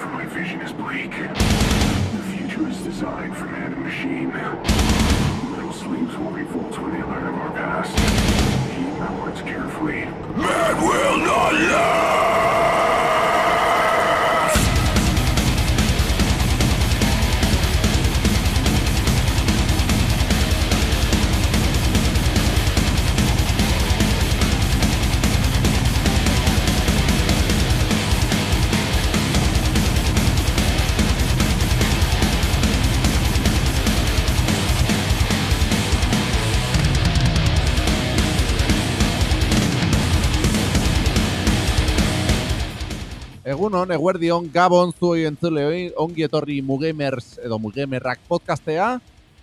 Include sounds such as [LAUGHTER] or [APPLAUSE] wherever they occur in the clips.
for my vision is bleak. The future is designed for man and machine. Little sleeves will revolt when they learn of our past. Heed my words carefully. Man will not last! Egun hon, eguerdion, gabon zuoi entzuleoi, ongi etorri Mugamers edo Mugamerrak podcastea,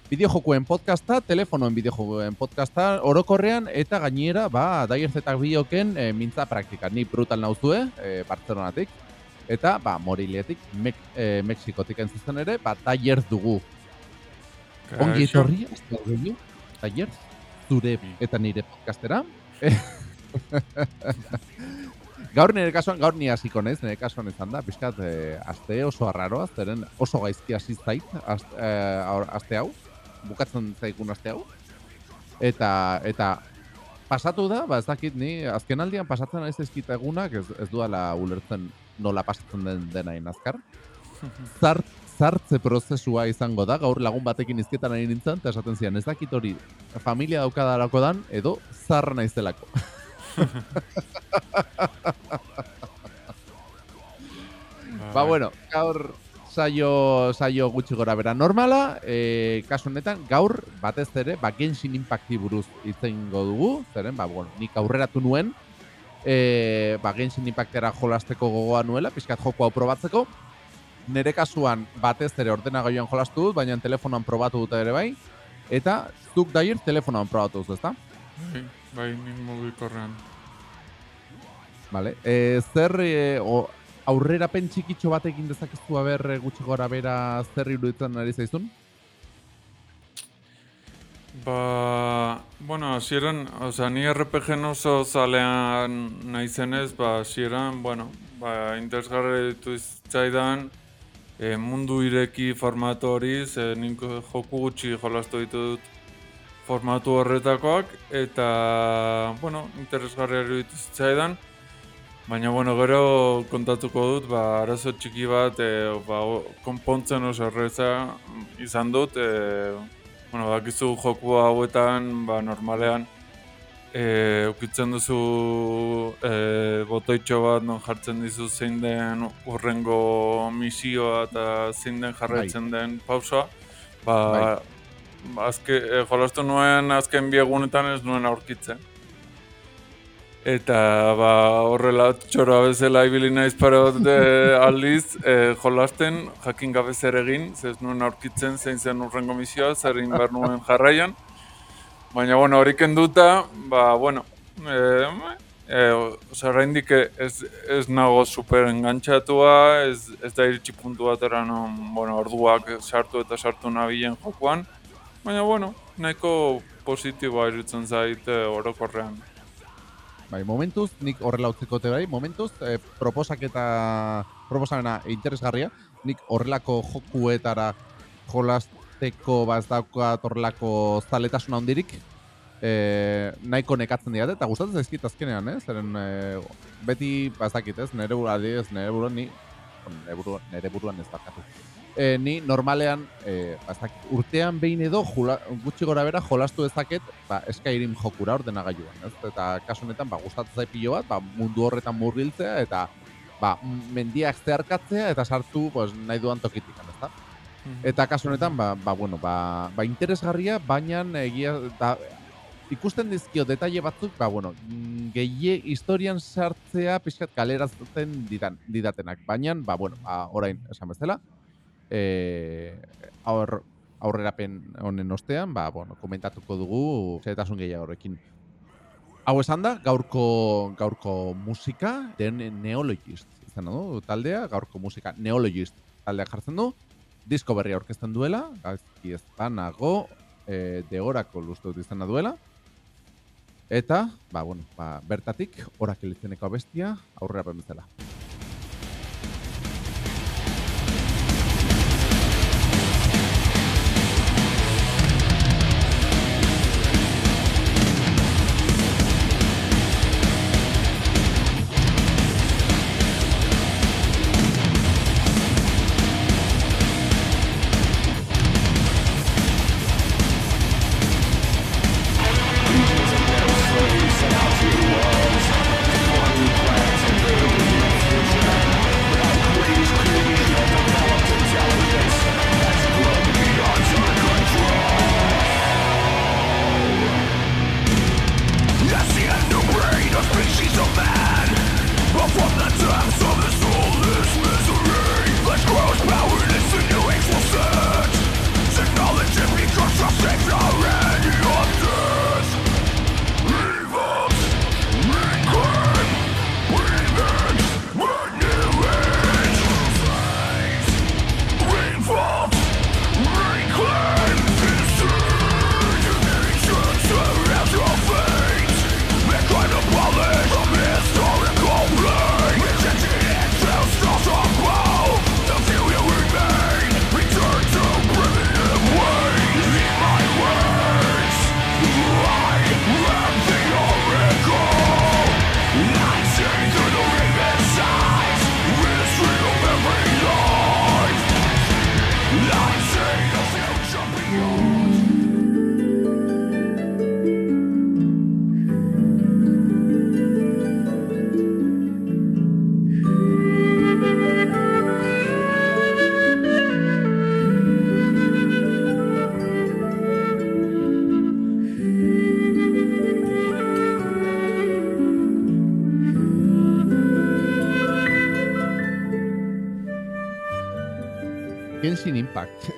bideojokuen podcasta, telefonoen bideojokuen podcasta, orokorrean eta gainera, ba, Daier Zetak bioken e, mintza praktika. Ni brutal nauzue, e, Bartzelonatik, eta, ba, Morilietik, Mek, e, Mexikotik entzuzen ere, ba, Daier dugu. Ongi Kaixo. etorri, ez da Daier, zure eta nire podcastera. [LAUGHS] Gaur nire kasuan, gaur ni hasiko naiz, nire kasuan izan da, pixkat, e, aste oso arraroa, zeren oso gaizki hasi zait, aste, e, aur- aste hau, bukatzen zaigun aste hau. Eta, eta pasatu da, ba ez dakit ni, azken aldian pasatzen naiz ezkita egunak, ez, ez duala ulertzen nola pasatzen den denain azkar. [LAUGHS] Zart, zartze prozesua izango da, gaur lagun batekin izketan ari nintzen, eta esaten zian, ez dakit hori familia daukadarako dan, edo zarra naizelako. [LAUGHS] [LAUGHS] Ba, bueno, gaur saio, saio gutxi gora bera. Normala, e, kasu honetan, gaur batez ere, ba, Genshin Impacti buruz itzeingo dugu, zeren, ba, bueno, nik aurreratu nuen, e, ba, Genshin Impactera jolasteko gogoa nuela, pixkat joko hau probatzeko, nire kasuan batez ere ordenagailuan jolastu dut, baina telefonoan probatu dute ere bai, eta zuk daier telefonoan probatu duzu, ezta? Bai, bai, nik mugikorrean. Vale. E, zer e, o, aurrerapen txikitxo batekin dezakezu aber e, gutxi gora bera zer iruditzen ari zaizun? Ba, bueno, hasieran, osea, ni RPG oso zalean naizenez, ba, hasieran, bueno, ba, interesgarri ditu zitzaidan, e, mundu ireki formatu hori, ze nik joku gutxi jolastu ditut formatu horretakoak, eta, bueno, interesgarri ditu zitzaidan, Baina, bueno, gero kontatuko dut, ba, arazo txiki bat, e, ba, konpontzen oso erreza izan dut. E, bueno, bakizu joku hauetan, ba, normalean, e, ukitzen duzu e, botoitxo bat non jartzen dizu zein den urrengo misioa eta zein den jarraitzen den pausoa. Ba, azke, e, jolastu nuen azken biegunetan ez nuen aurkitzen. Eta ba, horrela txoroa bezala ibili naiz pare bat de [LAUGHS] aldiz e, jolasten, jakin gabe zer egin, ez nuen aurkitzen zein zen urrengo misioa, zer egin behar nuen jarraian. Baina, bueno, hori kenduta, ba, bueno, e, e, oza, oraindik ez, ez nago super engantxatua, ez, ez da iritsi puntu batera non, bueno, orduak sartu eta sartu nabilen jokoan. Baina, bueno, nahiko positiboa irutzen zait e, orokorrean. Bai, momentuz, nik horrela utzekote bai, momentuz, e, proposaketa, proposamena interesgarria, nik horrelako jokuetara jolasteko ba ez daukat horrelako zaletasuna handirik, e, nahiko nekatzen diat, eta gustatzen zaizkit azkenean, eh? Zeren e, beti, ba ez ez? Nere buruan, adibidez, nere buruan ni, nere buruan, nere buruan ez dakatu. E, ni normalean, e, ba, ez dakit, urtean behin edo jula, gutxi gora bera jolastu dezaket ba, Skyrim jokura ordenagailuan, ez? Eta kasu honetan, ba, gustatzen zait pilo bat, ba, mundu horretan murgiltzea eta ba, mendiak zeharkatzea eta sartu pues, nahi duan tokitik, ezta? Eta kasu honetan, ba, ba, bueno, ba, ba interesgarria, baina egia da, ikusten dizkio detaile batzuk, ba, bueno, gehie historian sartzea pixkat galerazten didan, didatenak. Baina, ba, bueno, ba, orain, esan bezala, e, aur, aurrerapen honen ostean, ba, bueno, komentatuko dugu zetasun gehiago horrekin. Hau esan da, gaurko, gaurko musika, den Neologist izan du taldea, gaurko musika Neologist taldea jartzen du, disko berria aurkezten duela, gaizki ez banago, e, deorako uste dut izena duela, eta, ba, bueno, ba, bertatik, orak elizeneko abestia, aurrera bezala.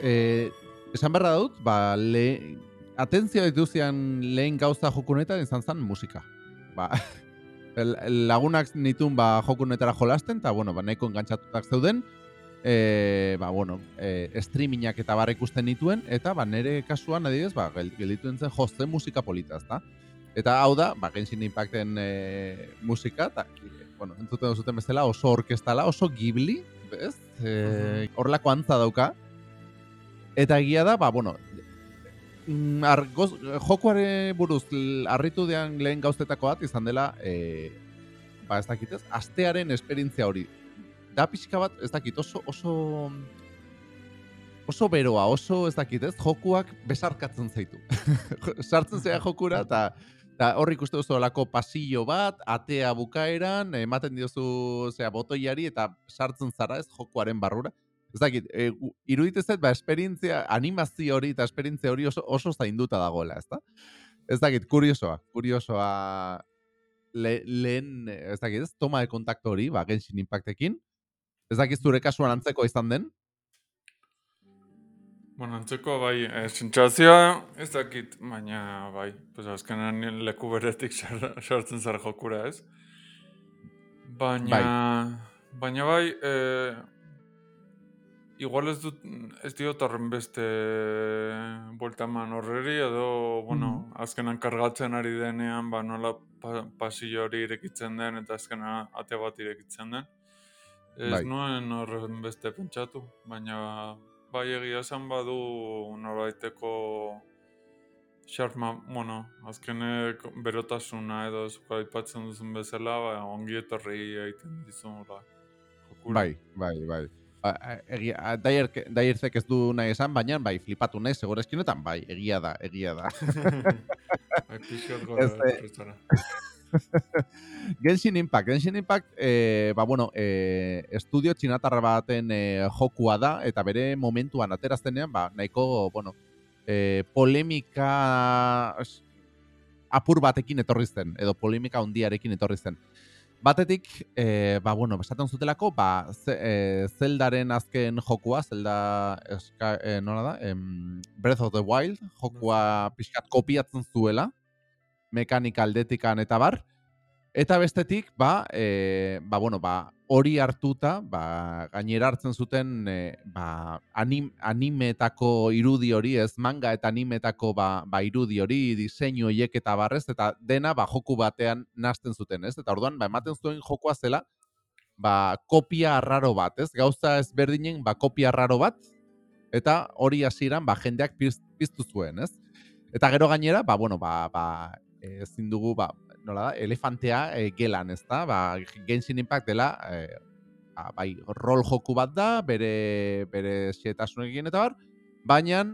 Eh, esan berra dut, ba, le, atentzio dituzian lehen gauza jokunetan izan zen musika. Ba, [LAUGHS] lagunak nitun ba, jokunetara jolasten, eta bueno, ba, nahiko engantzatutak zeuden, e, ba, bueno, e, streamingak eta barra ikusten nituen, eta ba, nire kasuan, adibidez, ba, gel- gelditu nintzen joste musika polita, ezta? Eta hau da, ba, Genshin Impacten e, musika, eta, e, bueno, entzuten duzuten bezala oso orkestala, oso gibli, ez? E, horrelako antza dauka. Eta egia da, ba, bueno, mm, ar, goz, jokuare buruz harritu dean lehen gauztetako bat izan dela, e, ba, ez dakit ez, astearen esperientzia hori. Da pixka bat, ez dakit, oso, oso, oso beroa, oso ez dakit ez, jokuak besarkatzen zaitu. [LAUGHS] Sartzen zea jokura, eta eta hor ikuste duzu olako pasillo bat, atea bukaeran, ematen diozu zea, botoiari, eta sartzen zara ez jokuaren barrura. Ez dakit, e, zait, ba, esperientzia, animazio hori eta esperientzia hori oso, oso zainduta dagoela, ezta? Ez dakit, kuriosoa, kuriosoa le, lehen, eh, ez dakit, ez, toma de kontakto hori, ba, Genshin Impactekin. Ez dakit zure kasuan antzeko izan den, Bueno, antzeko bai, e, sentsazioa ez dakit, baina bai, pues azkenan leku beretik sar- sartzen zara jokura, ez? Baina, baina bai, e, igual ez dut, ez diot beste buelta eman horreri, edo, bueno, azkenan kargatzen ari denean, ba, nola pa, pasillo hori irekitzen den, eta azkenan ate bat irekitzen den. Ez Bai. nuen horren beste pentsatu, baina bai egia esan badu noraiteko xarma, bueno, azkenek berotasuna edo zuka aipatzen duzun bezala, ba, ongi etorri egiten jokura. Bai, bai, bai. Ba, egia, Daierk- Daierzek ez du nahi esan, baina bai, flipatu nahi, segurezkinetan, bai, egia da, egia da. [LAUGHS] bai, eh. [LAUGHS] Genshin Impact, Genshin Impact, e, ba, bueno, e, estudio txinatarra baten e, jokua da, eta bere momentuan ateraztenean, ba, nahiko, bueno, e, polemika apur batekin etorri zen, edo polemika handiarekin etorri zen. Batetik, e, ba, bueno, esaten zutelako, ba, ze, e, Zeldaren azken jokua, Zelda, eska, e, nola da, em, Breath of the Wild, jokua pixkat kopiatzen zuela, mekanika aldetikan eta bar, Eta bestetik, ba, e, ba, bueno, ba, hori hartuta, ba, gainera hartzen zuten e, ba, anim, animetako irudi hori, ez manga eta animetako ba, ba, irudi hori, diseinu horiek eta barrez, eta dena ba, joku batean nasten zuten, ez? Eta orduan, ba, ematen zuen jokoa zela, ba, kopia arraro bat, ez? Gauza ezberdinen, ba, kopia arraro bat, eta hori hasieran ba, jendeak piz- piztu zuen, ez? Eta gero gainera, ba, bueno, ba, ba, ezin dugu, ba, nola da, elefantea e, gelan, ez da? Ba, Genshin Impact dela, e, ba, bai, rol joku bat da, bere, bere xetasunekin eta bar, baina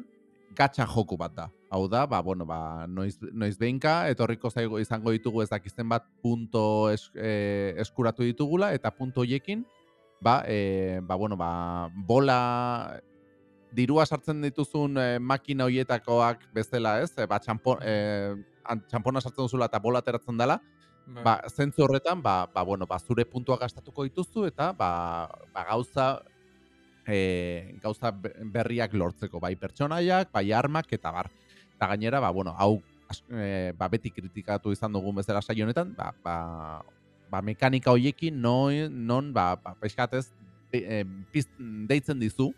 gatxa joku bat da. Hau da, ba, bueno, ba, noiz, noiz behinka, etorriko zaigo izango ditugu ez dakizten bat punto es, e, eskuratu ditugula, eta punto hoiekin, ba, e, ba, bueno, ba, bola, dirua sartzen dituzun e, makina hoietakoak bezala, ez? E, ba, txampon, e, txampona sartzen duzula eta bola ateratzen dela, Bai. ba, zentzu horretan, ba, ba, bueno, ba, zure puntua gastatuko dituzu eta ba, ba, gauza e, gauza be- berriak lortzeko, bai pertsonaiak, bai armak eta bar. Eta gainera, ba, bueno, hau e, ba, beti kritikatu izan dugun bezala saio honetan, ba, ba, ba, mekanika hoiekin non, non ba, ba, pixkatez de, e, deitzen dizu,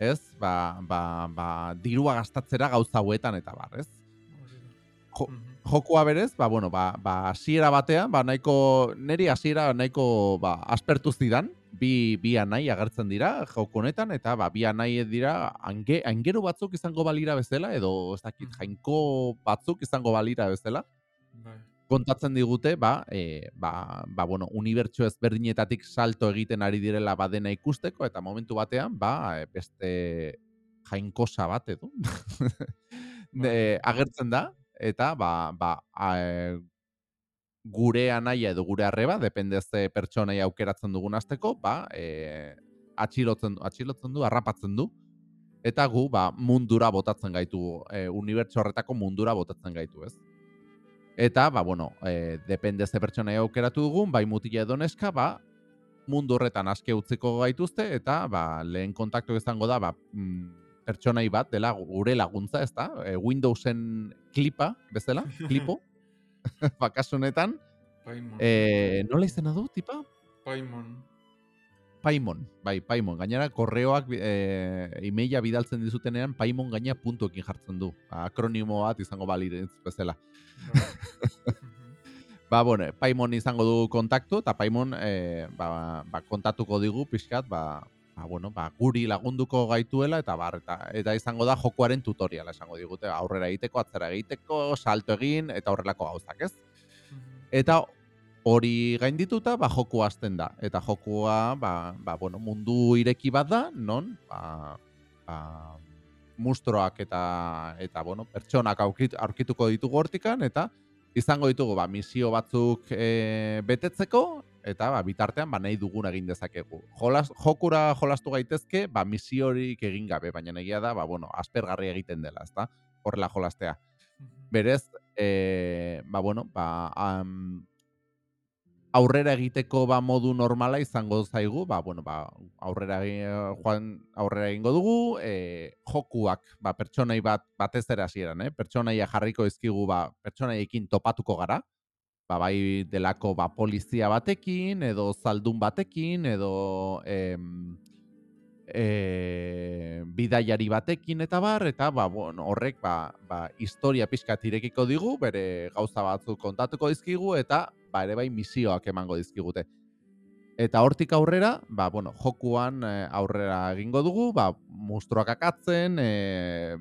ez? Ba, ba, ba, dirua gastatzera gauza hauetan eta bar, ez? Jo- jokua berez, ba, bueno, ba, ba, hasiera batean, ba, nahiko, neri hasiera nahiko, ba, aspertu zidan, bi, bi anai agertzen dira joko honetan, eta, ba, bi anai dira, ange, angero batzuk izango balira bezala, edo, ez dakit, jainko batzuk izango balira bezala, Bai. kontatzen digute, ba, e, ba, ba, bueno, unibertso ezberdinetatik salto egiten ari direla badena ikusteko, eta momentu batean, ba, e, beste jainkosa bat edo, [LAUGHS] de, agertzen da, eta, ba, ba, a, e, gure anaia edo gure arreba, depende ze pertsonai aukeratzen dugun azteko, ba, e, atxilotzen, atxilotzen du, harrapatzen du, eta gu, ba, mundura botatzen gaitu, e, unibertso horretako mundura botatzen gaitu, ez? Eta, ba, bueno, e, depende ze pertsonai aukeratu dugun, bai mutila edo neska, ba, mundu horretan aske utziko gaituzte eta ba, lehen kontaktu izango da ba, mm, pertsonai bat dela gure laguntza, ez da? E, Windowsen klipa, bezala, [LAUGHS] klipo, [LAUGHS] bakasunetan. Paimon. E, nola izena du, tipa? Paimon. Paimon, bai, Paimon. Gainera, korreoak e, emaila bidaltzen dizutenean, Paimon gaina puntuekin jartzen du. Akronimo bat izango baliretz bezala. [LAUGHS] ba, bueno, Paimon izango du kontaktu, eta Paimon e, ba, ba, kontatuko digu pixkat, ba, ba, bueno, ba, guri lagunduko gaituela, eta bar, eta, eta izango da jokuaren tutoriala esango digute, ba, aurrera egiteko, atzera egiteko, salto egin, eta horrelako gauzak, ez? Eta hori gaindituta, ba, joku hasten da. Eta jokua, ba, ba, bueno, mundu ireki bat da, non, ba, ba, mustroak eta, eta bueno, pertsonak aurkit, aurkituko ditugu hortikan, eta izango ditugu ba, misio batzuk e, betetzeko, eta ba, bitartean ba, nahi dugun egin dezakegu. Jolas, jokura jolastu gaitezke, ba, misiorik egin gabe, baina egia da, ba, bueno, aspergarri egiten dela, ezta? Horrela jolastea. Berez, e, ba, bueno, ba, um, aurrera egiteko ba modu normala izango zaigu, ba, bueno, ba, aurrera egin, joan aurrera egingo dugu, e, jokuak, ba, pertsonai bat batez ere hasieran, eh? pertsonaia jarriko ezkigu, ba, pertsonaiekin topatuko gara, ba, bai delako ba, polizia batekin, edo zaldun batekin, edo em, e, bidaiari batekin eta bar, eta ba, bueno, horrek ba, ba, historia pixkat irekiko digu, bere gauza batzuk kontatuko dizkigu, eta ba, ere bai misioak emango dizkigute. Eta hortik aurrera, ba, bueno, jokuan eh, aurrera egingo dugu, ba, mustroak akatzen, e,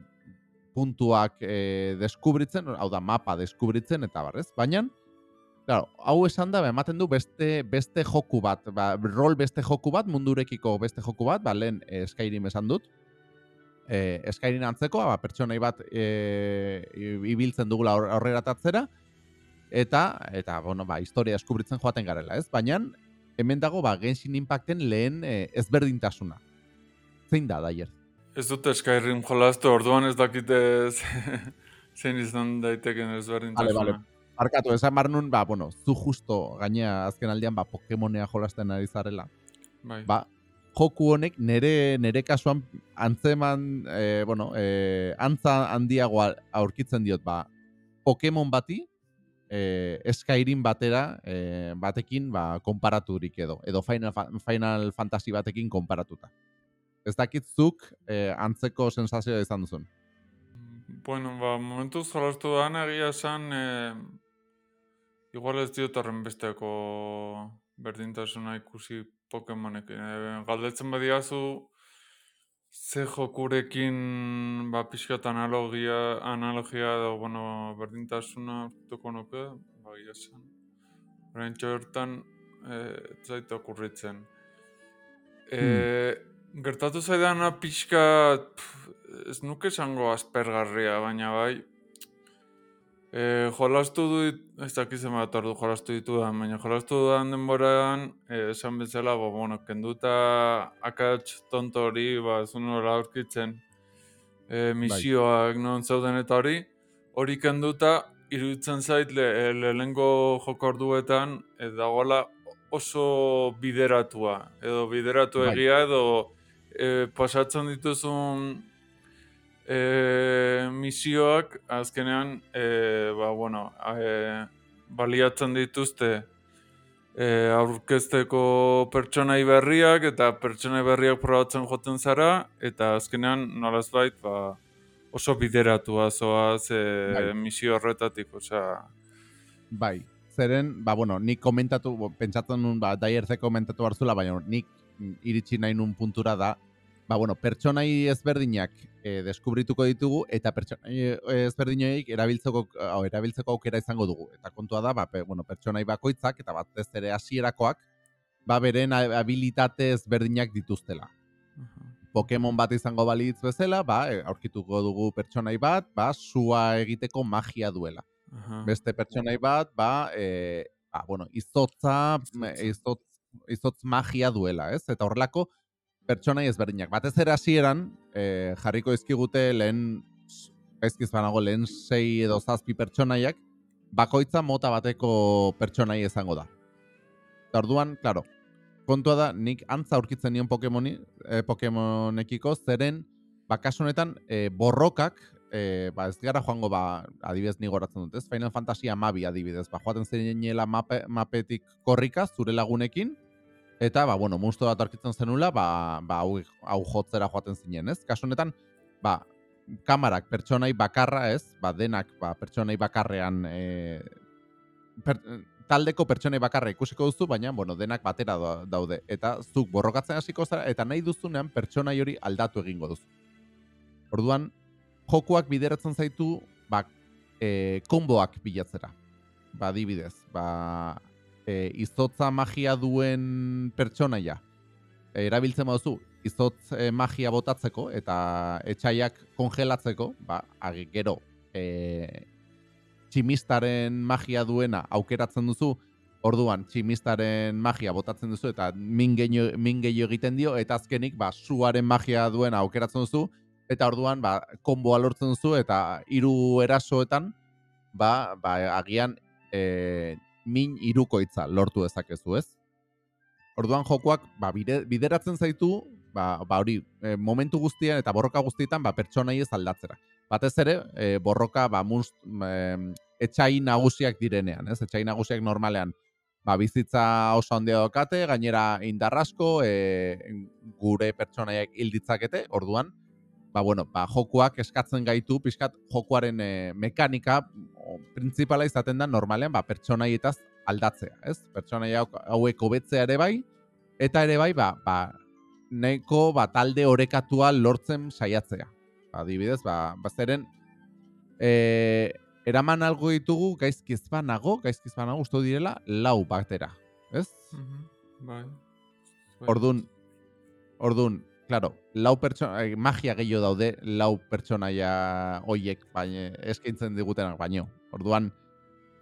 puntuak e, deskubritzen, hau da mapa deskubritzen, eta barrez. Baina, claro, hau esan da, ba, ematen du beste, beste joku bat, ba, rol beste joku bat, mundurekiko beste joku bat, ba, lehen e, Skyrim esan dut, e, Skyrim antzeko, ba, pertsonai bat e, ibiltzen dugula aurrera tatzera, eta eta bueno, ba, historia eskubritzen joaten garela, ez? Baina hemen dago ba Genshin Impacten lehen e, ezberdintasuna. Zein da daier? Ez dut Skyrim jolastu, orduan ez dakite [LAUGHS] zein izan daiteken ezberdintasuna. Vale, vale. Arkatu, esan bar nun, ba, bueno, zu justo gainea azken aldean ba, Pokemonea jolasten ari zarela. Bai. Ba, joku honek nere nere kasuan antzeman, e, bueno, e, antza handiago aurkitzen diot, ba, Pokemon bati, eh, Skyrim batera eh, batekin ba, konparaturik edo, edo Final, Final Fantasy batekin konparatuta. Ez dakit zuk eh, antzeko sensazioa izan duzun. Bueno, ba, momentuz jolastu da egia esan, eh, igual ez diot horren besteko berdintasuna ikusi Pokemonekin. Eh, galdetzen badiazu, Ze jokurekin ba, pixkat analogia, analogia edo, bueno, berdintasuna hartuko nuke, ba, esan. Horain txortan, e, zaitu okurritzen. E, hmm. Gertatu zaidana pixkat, ez nuke esango aspergarria, baina bai, E, jolastu du, ez dakizen bat ordu jolastu ditu da, baina jolastu da denboran, e, esan bezala, bo, bueno, kenduta akats tonto hori, ba, zuen hori aurkitzen e, misioak bai. non zauden eta hori, hori kenduta, iruditzen zait le, lehengo jokorduetan, e, dagoela oso bideratua, edo bideratu bai. egia, edo e, pasatzen dituzun e, misioak azkenean e, ba, bueno, e, baliatzen dituzte e, aurkezteko pertsonai berriak eta pertsonai berriak probatzen joten zara eta azkenean nolaz bait ba, oso bideratua zoaz e, bai. misio horretatik, osea... Bai, zeren, ba, bueno, nik komentatu, pentsatzen nun, ba, daierze komentatu hartzula, baina nik iritsi nahi nun puntura da, ba, bueno, pertsonai ezberdinak e, deskubrituko ditugu eta pertsonai eh, ezberdinoik erabiltzeko o, erabiltzeko aukera izango dugu. Eta kontua da, ba, bueno, pertsonai bakoitzak eta bat ez ere hasierakoak ba beren habilitate ezberdinak dituztela. Pokemon bat izango balitz bezala, ba, e, aurkituko dugu pertsonai bat, ba, sua egiteko magia duela. Beste pertsonai bat, ba, e, ba bueno, izotza, izotz, izotz magia duela, ez? Eta horrelako, pertsonai ezberdinak. Batez ere hasieran e, jarriko izkigute lehen gaizkiz banago lehen sei edo zazpi pertsonaiak bakoitza mota bateko pertsonai izango da. Eta orduan, claro, kontua da, nik antza aurkitzen nion Pokemoni, eh, Pokemonekiko, zeren, ba, kasu honetan, eh, borrokak, eh, ba, ez gara joango, ba, adibidez ni goratzen dut, ez? Final Fantasy amabi adibidez, ba, joaten zerinela mape, mapetik korrika, zure lagunekin, eta, ba, bueno, monstro bat aurkitzen zenula, ba, ba, hau, hau jotzera joaten zinen, ez? Kasu honetan, ba, kamarak pertsonai bakarra, ez? Ba, denak, ba, pertsonai bakarrean, eh, per, taldeko pertsonei bakarra ikusiko duzu, baina bueno, denak batera da- daude. Eta zuk borrokatzen hasiko zara eta nahi duzunean pertsonai hori aldatu egingo duzu. Orduan, jokuak bideratzen zaitu, ba, e, konboak bilatzera. Ba, adibidez, ba, e, izotza magia duen pertsonaia. E, erabiltzen baduzu, izotz e, magia botatzeko eta etxaiak kongelatzeko, ba, gero, e, tximistaren magia duena aukeratzen duzu, orduan tximistaren magia botatzen duzu eta min gehiago egiten dio, eta azkenik ba, suaren magia duena aukeratzen duzu, eta orduan ba, konboa lortzen duzu, eta hiru erasoetan ba, ba, agian e, min irukoitza lortu dezakezu, ez? Orduan jokoak ba, bide, bideratzen zaitu, ba, ba hori, e, momentu guztian eta borroka guztietan ba, pertsonai ez aldatzera. Batez ere, e, borroka ba, munst, e, etxai nagusiak direnean, ez? Etxai nagusiak normalean ba, bizitza oso handia dokate, gainera indarrasko, e, gure pertsonaiak hil ditzakete, orduan, ba, bueno, ba, jokuak eskatzen gaitu, pixkat jokuaren e, mekanika printzipala izaten da normalean ba, pertsonaietaz aldatzea, ez? Pertsonai hau- hauek hobetzea ere bai, eta ere bai, ba, ba, nahiko ba, talde orekatua lortzen saiatzea. Adibidez, ba, bazeren, e, eraman algo ditugu gaizkiz banago, gaizkiz banago uste dut direla, lau batera, ez? Mhm, Bai. Bai. Ordun, ordun, claro, lau pertsona, eh, magia gehiago daude, lau pertsonaia hoiek baina eskaintzen digutenak baino. Orduan,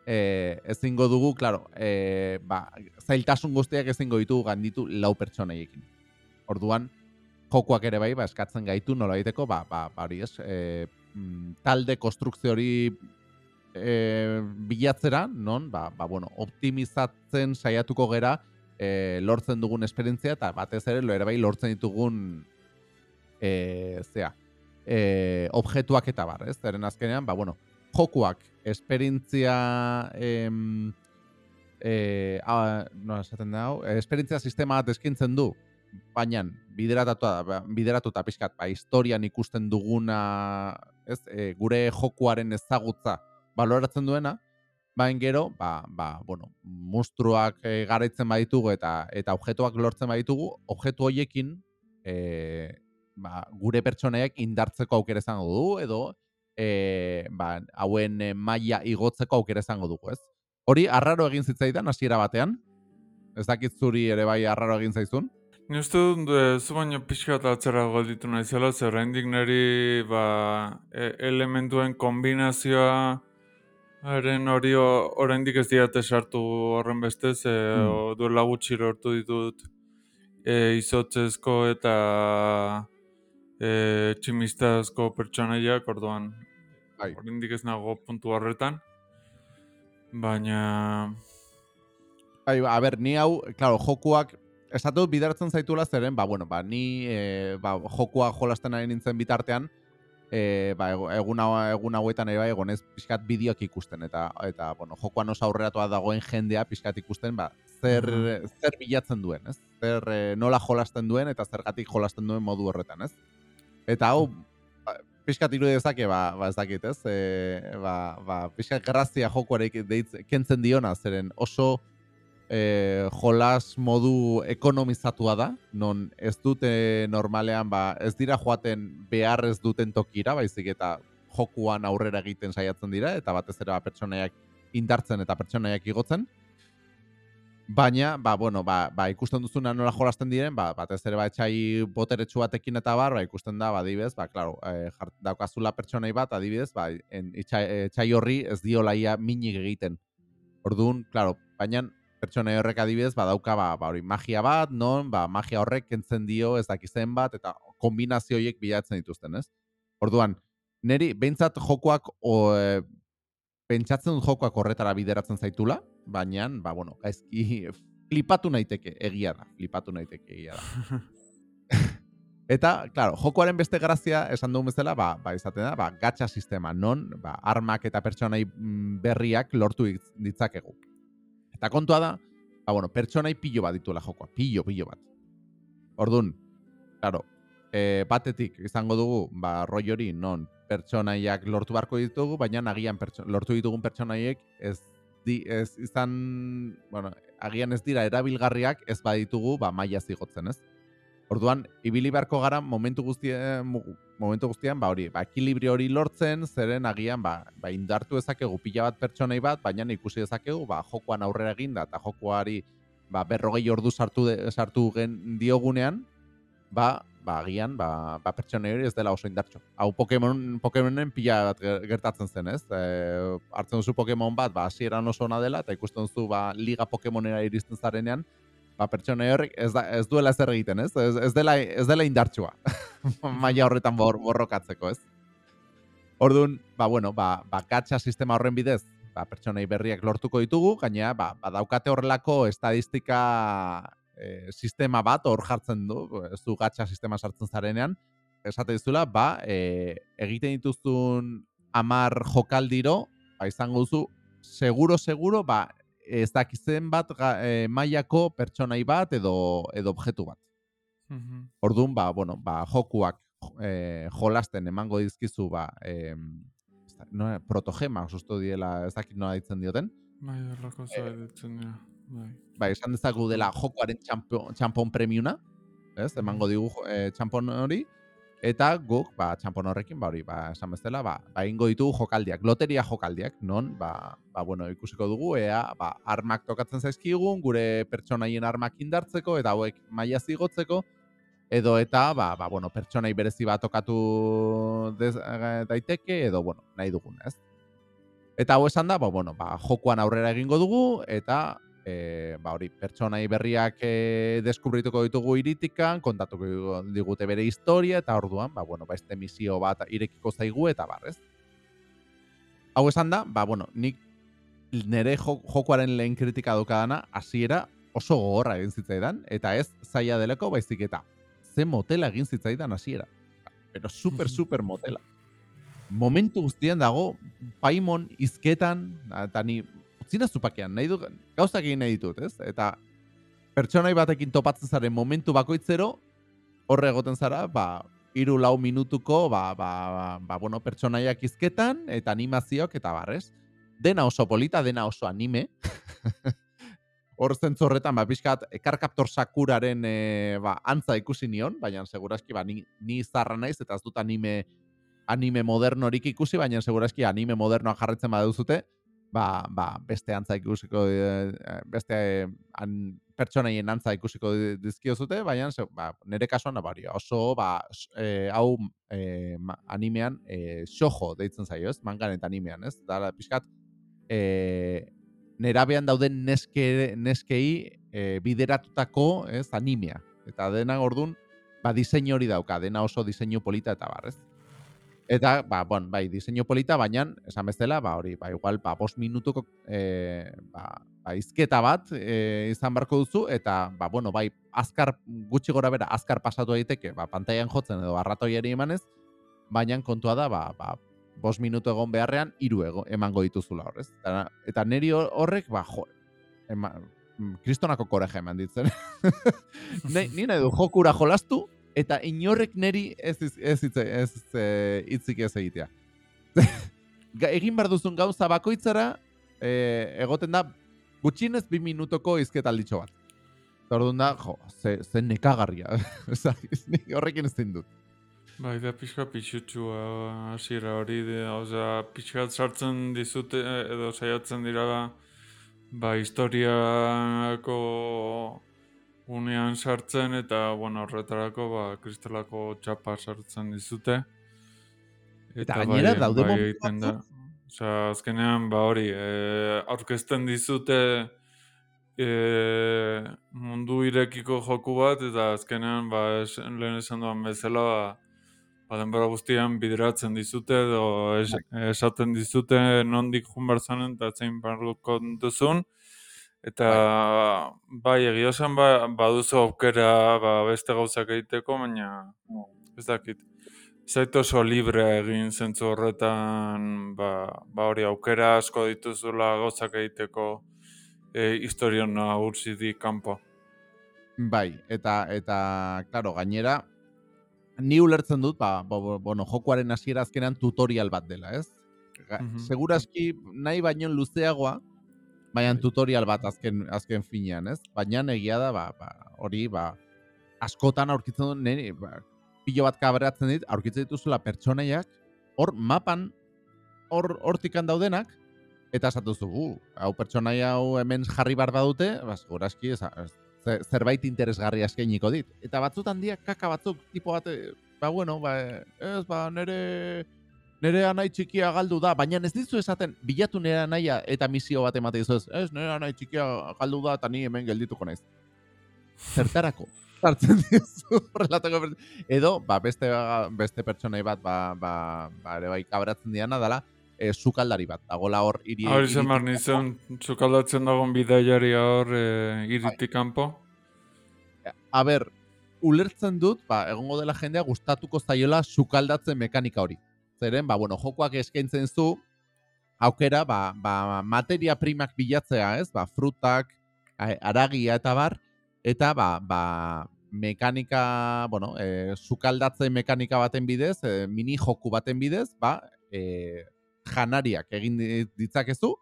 eh, ezingo dugu, claro, eh, ba, zailtasun guztiak ezingo ditugu ganditu lau pertsonaiekin. Orduan, jokoak ere bai, ba, eskatzen gaitu nola egiteko, ba, ba, ba hori ez, mm, talde konstrukzio hori e, bilatzera, non, ba, ba, bueno, optimizatzen saiatuko gera e, lortzen dugun esperientzia eta batez ere lo bai lortzen ditugun e, zea, e, objektuak eta bar, ez? Zeren azkenean, ba, bueno, jokuak esperientzia em, e, a, no, esaten da hau, esperientzia sistema bat eskintzen du, baina bideratuta ba, bideratuta pixkat ba, historian ikusten duguna, ez, e, gure jokuaren ezagutza baloratzen duena, bain gero, ba, ba, bueno, monstruak e, garaitzen baditugu eta eta objektuak lortzen baditugu, objektu hoiekin e, ba, gure pertsonaiak indartzeko aukera izango du edo e, ba, hauen e, maila igotzeko aukera izango dugu, ez? Hori arraro egin zitzaidan hasiera batean. Ez dakit zuri ere bai arraro egin zaizun. Ni uste dut e, zu baino pixka eta atzera golditu naizela, zer oraindik niri ba, e, elementuen kombinazioa haren hori oraindik ez diate sartu horren bestez, e, Mm. o, duela gutxi lortu ditut e, izotzezko eta e, tximistazko pertsonaiak, orduan Bai. oraindik ez nago puntu horretan. Baina... Bai, a ber, ni hau, claro, jokuak esatu dut bideratzen zaitula zeren, ba, bueno, ba, ni e, ba, jokua jolasten ari nintzen bitartean, e, ba, egun, egun hauetan ere bai, egonez pixkat bideoak ikusten, eta, eta bueno, jokuan oso aurreratua dagoen jendea pixkat ikusten, ba, zer, zer bilatzen duen, ez? Zer e, nola jolasten duen, eta zergatik jolasten duen modu horretan, ez? Eta hau, ba, pixkat iru dezake, ba, ba ez dakit, ez? E, ba, ba, pixkat grazia jokuarek deitz, kentzen diona, zeren oso e, jolas modu ekonomizatua da, non ez dute normalean, ba, ez dira joaten behar ez duten tokira, baizik eta jokuan aurrera egiten saiatzen dira, eta batez ere ba, pertsonaiak indartzen eta pertsonaiak igotzen. Baina, ba, bueno, ba, ba, ikusten duzuna nola jolasten diren, ba, batez ere ba, etxai boteretsu batekin eta bar, ba, ikusten da, ba, adibidez, ba, klaro, e, jart, daukazula pertsonai bat, adibidez, ba, en, etxai, etxai horri ez diolaia minik egiten. Orduan, klaro, baina pertsonai horrek adibidez badauka ba, ba hori magia bat, non ba magia horrek kentzen dio ez dakizen bat eta kombinazio horiek bilatzen dituzten, ez? Orduan, neri behintzat jokoak o, e, pentsatzen dut jokoak horretara bideratzen zaitula, baina ba bueno, gaizki flipatu naiteke, egia da, flipatu naiteke, egia da. [LAUGHS] Eta, claro, jokoaren beste grazia, esan dugun bezala, ba, ba izaten da, ba, gatsa sistema, non, ba, armak eta pertsonai mm, berriak lortu ditz- ditzakegu. Eta kontua da, ba, bueno, pertsonai pilo bat dituela jokoa, pilo, pilo bat. Ordun, claro, e, batetik izango dugu, ba, roi hori, non, pertsonaiak lortu beharko ditugu, baina agian lortu ditugun pertsonaiek ez, di, ez izan, bueno, agian ez dira erabilgarriak ez baditugu, ba, maila zigotzen, ez? Orduan, ibili beharko gara momentu guztien, momentu guztian, ba hori, ba, ekilibrio hori lortzen, zeren agian, ba, ba indartu dezakegu pila bat pertsonei bat, baina ikusi dezakegu, ba, jokoan aurrera eginda, eta jokoari, ba, berrogei ordu sartu, de, sartu gen diogunean, ba, ba, agian, ba, ba pertsonei hori ez dela oso indartxo. Hau Pokemon, Pokemonen pila bat ger- gertatzen zen, ez? E, hartzen duzu Pokemon bat, ba, hasieran oso ona dela, eta ikusten duzu, ba, liga Pokemonera iristen zarenean, ba, pertsona horrek ez, da, ez duela zer egiten, ez? Ez, ez, dela, ez dela indartsua. [LAUGHS] Maila horretan bor, borrokatzeko, ez? Orduan, ba, bueno, ba, ba, gatsa sistema horren bidez, ba, pertsonei berriak lortuko ditugu, gainera, ba, ba daukate horrelako estadistika e, sistema bat hor jartzen du, ez du gatsa sistema sartzen zarenean, esate dizula, ba, e, egiten dituzun amar jokaldiro, ba, izango duzu, seguro, seguro, ba, ez dakizen bat ga, e, mailako pertsonai bat edo, edo objektu bat. Mhm. Orduan, ba, bueno, ba, jokuak e, jolasten emango dizkizu, ba, e, no, protogema, susto diela, ez dakit nola ditzen dioten, Bai, horrako zerbait ditzen dira. Bai. ba, esan dezagu dela jokoaren txampo- txampon premiuna, ez, emango digu e, txampon hori, eta guk, ba, txampon horrekin, ba, hori, ba, esan bezala, ba, ba ingo ditugu jokaldiak, loteria jokaldiak, non, ba, ba, bueno, ikusiko dugu, ea, ba, armak tokatzen zaizkigun, gure pertsonaien armak indartzeko, eta hauek maila zigotzeko, edo eta, ba, ba, bueno, pertsonai berezi bat tokatu dez, eh, daiteke, edo, bueno, nahi dugun, ez? Eta hau esan da, ba, bueno, ba, jokoan aurrera egingo dugu, eta e, ba, hori, pertsonai berriak e, deskubrituko ditugu iritikan, kontatuko digu- digute bere historia, eta orduan, ba, bueno, ba, este misio bat irekiko zaigu, eta barrez. Hau esan da, ba, bueno, nik nire jo, jokoaren lehen kritika dukadana, hasiera oso gogorra egin zitzaidan, eta ez zaila delako, baizik eta ze motela egin zitzaidan hasiera. Pero super, [LAUGHS] super motela. Momentu guztien dago, paimon izketan, eta ni utzina zupakean, nahi du, gauzak egin nahi ditut, ez? Eta pertsonai batekin topatzen zaren momentu bakoitzero, horre egoten zara, ba, iru lau minutuko, ba, ba, ba, ba, bueno, pertsonaiak izketan, eta animazioak, eta barrez. Dena oso polita, dena oso anime. [LAUGHS] Hor zentzu horretan, ba, pixkat, Karkaptor Sakuraren e, ba, antza ikusi nion, baina seguraski, ba, ni, ni zarra naiz, eta ez dut anime anime modernorik ikusi, baina segurazki anime modernoa jarretzen baduzute, ba, ba, beste antza ikusiko, eh, beste eh, an, pertsonaien antza ikusiko di- dizkiozute, baina ba, nire kasuan ba, hori, oso ba, eh, hau ma- animean eh, shoujo deitzen zaio, ez? Mangan eta animean, ez? Da, pixkat, eh, nerabean dauden neske, neskei eh, bideratutako ez, animea. Eta dena ordun ba, diseinu hori dauka, dena oso diseinu polita eta barrez. Eta, ba, bon, bai, diseinu polita, baina, esan bezala, ba, hori, ba, igual, ba, bost minutuko, e, ba, ba, izketa bat e, izan beharko duzu, eta, ba, bueno, bai, azkar, gutxi gora bera, azkar pasatu daiteke, ba, pantailan jotzen edo arratoiari emanez, baina kontua da, ba, ba, bost minutu egon beharrean, hiru ego, emango dituzula horrez. Eta, eta neri hor- horrek, ba, jo, ema, mm, kristonako koreja eman ditzen. [LAUGHS] Ni, ni nahi du jokura jolastu, eta inorrek neri ez, ez, ez, ez, hitzik ez egitea. [LAUGHS] Ga- Egin behar duzun gauza bakoitzara, eh, egoten da, gutxienez bi minutoko izketalditxo bat. Eta orduan da, jo, ze, ze nekagarria. [LAUGHS] Horrekin ez dut. Bai, da pixka pixutxua hasiera hori, de, osea, pixka sartzen dizute edo saiatzen dira ba, historiako unean sartzen eta, bueno, horretarako, ba, kristalako txapa sartzen dizute. Eta gainera daude momentu egiten da. Osea, azkenean, ba hori, e, aurkezten dizute e, mundu irekiko joku bat, eta azkenean, ba, es, lehen esan duan bezala, ba, ba, denbora guztian bideratzen dizute, edo es, esaten dizute nondik jun behar zanen, eta zein barruko duzun, Eta bai, egia esan ba, baduzu aukera ba, beste gauzak egiteko, baina ez dakit. Zait oso libre egin zentzu horretan, ba, ba hori aukera asko dituzula gauzak egiteko e, historion urzi di kanpo. Bai, eta, eta, claro, gainera, ni ulertzen dut, ba, bo, bueno, jokuaren hasiera azkenean tutorial bat dela, ez? Ga, Mhm. Segurazki nahi baino luzeagoa, baina tutorial bat azken, azken finean, ez? Baina egia da, ba, ba, hori, ba, askotan aurkitzen dut, niri, ba, pilo bat kaberatzen dit, aurkitzen dituzula pertsonaiak, hor mapan, hor hortikan daudenak, eta esatu zu, uh, hau pertsonaia hau hemen jarri bar badute, ba, segurazki, zerbait interesgarri eskainiko dit. Eta batzutan dia kaka batzuk, tipo bat, eh, ba, bueno, ba, eh, ez, ba, nere, nere anai txikia galdu da, baina ez dizu esaten, bilatu nere anaia eta misio bat emate dizu ez, ez, nere anai txikia galdu da eta ni hemen geldituko naiz. Zertarako? [LAUGHS] Sartzen dizu pertson- Edo, ba, beste, beste pertsonai bat, ba, ba, ba, ere bai kabratzen diana dela, e, sukaldari bat. Dagola hor iri... Hori zen iritik behar nizun, txukaldatzen dagoen bidaiari hor e, iritik kanpo. a ber, ulertzen dut, ba, egongo dela jendea gustatuko zaiola sukaldatzen mekanika hori. Zeren, ba, bueno, jokoak eskaintzen zu, aukera, ba, ba, materia primak bilatzea, ez? Ba, frutak, aragia eta bar, eta ba, ba, mekanika, bueno, e, sukaldatzen mekanika baten bidez, e, mini joku baten bidez, ba, e, janariak egin di- ditzakezu,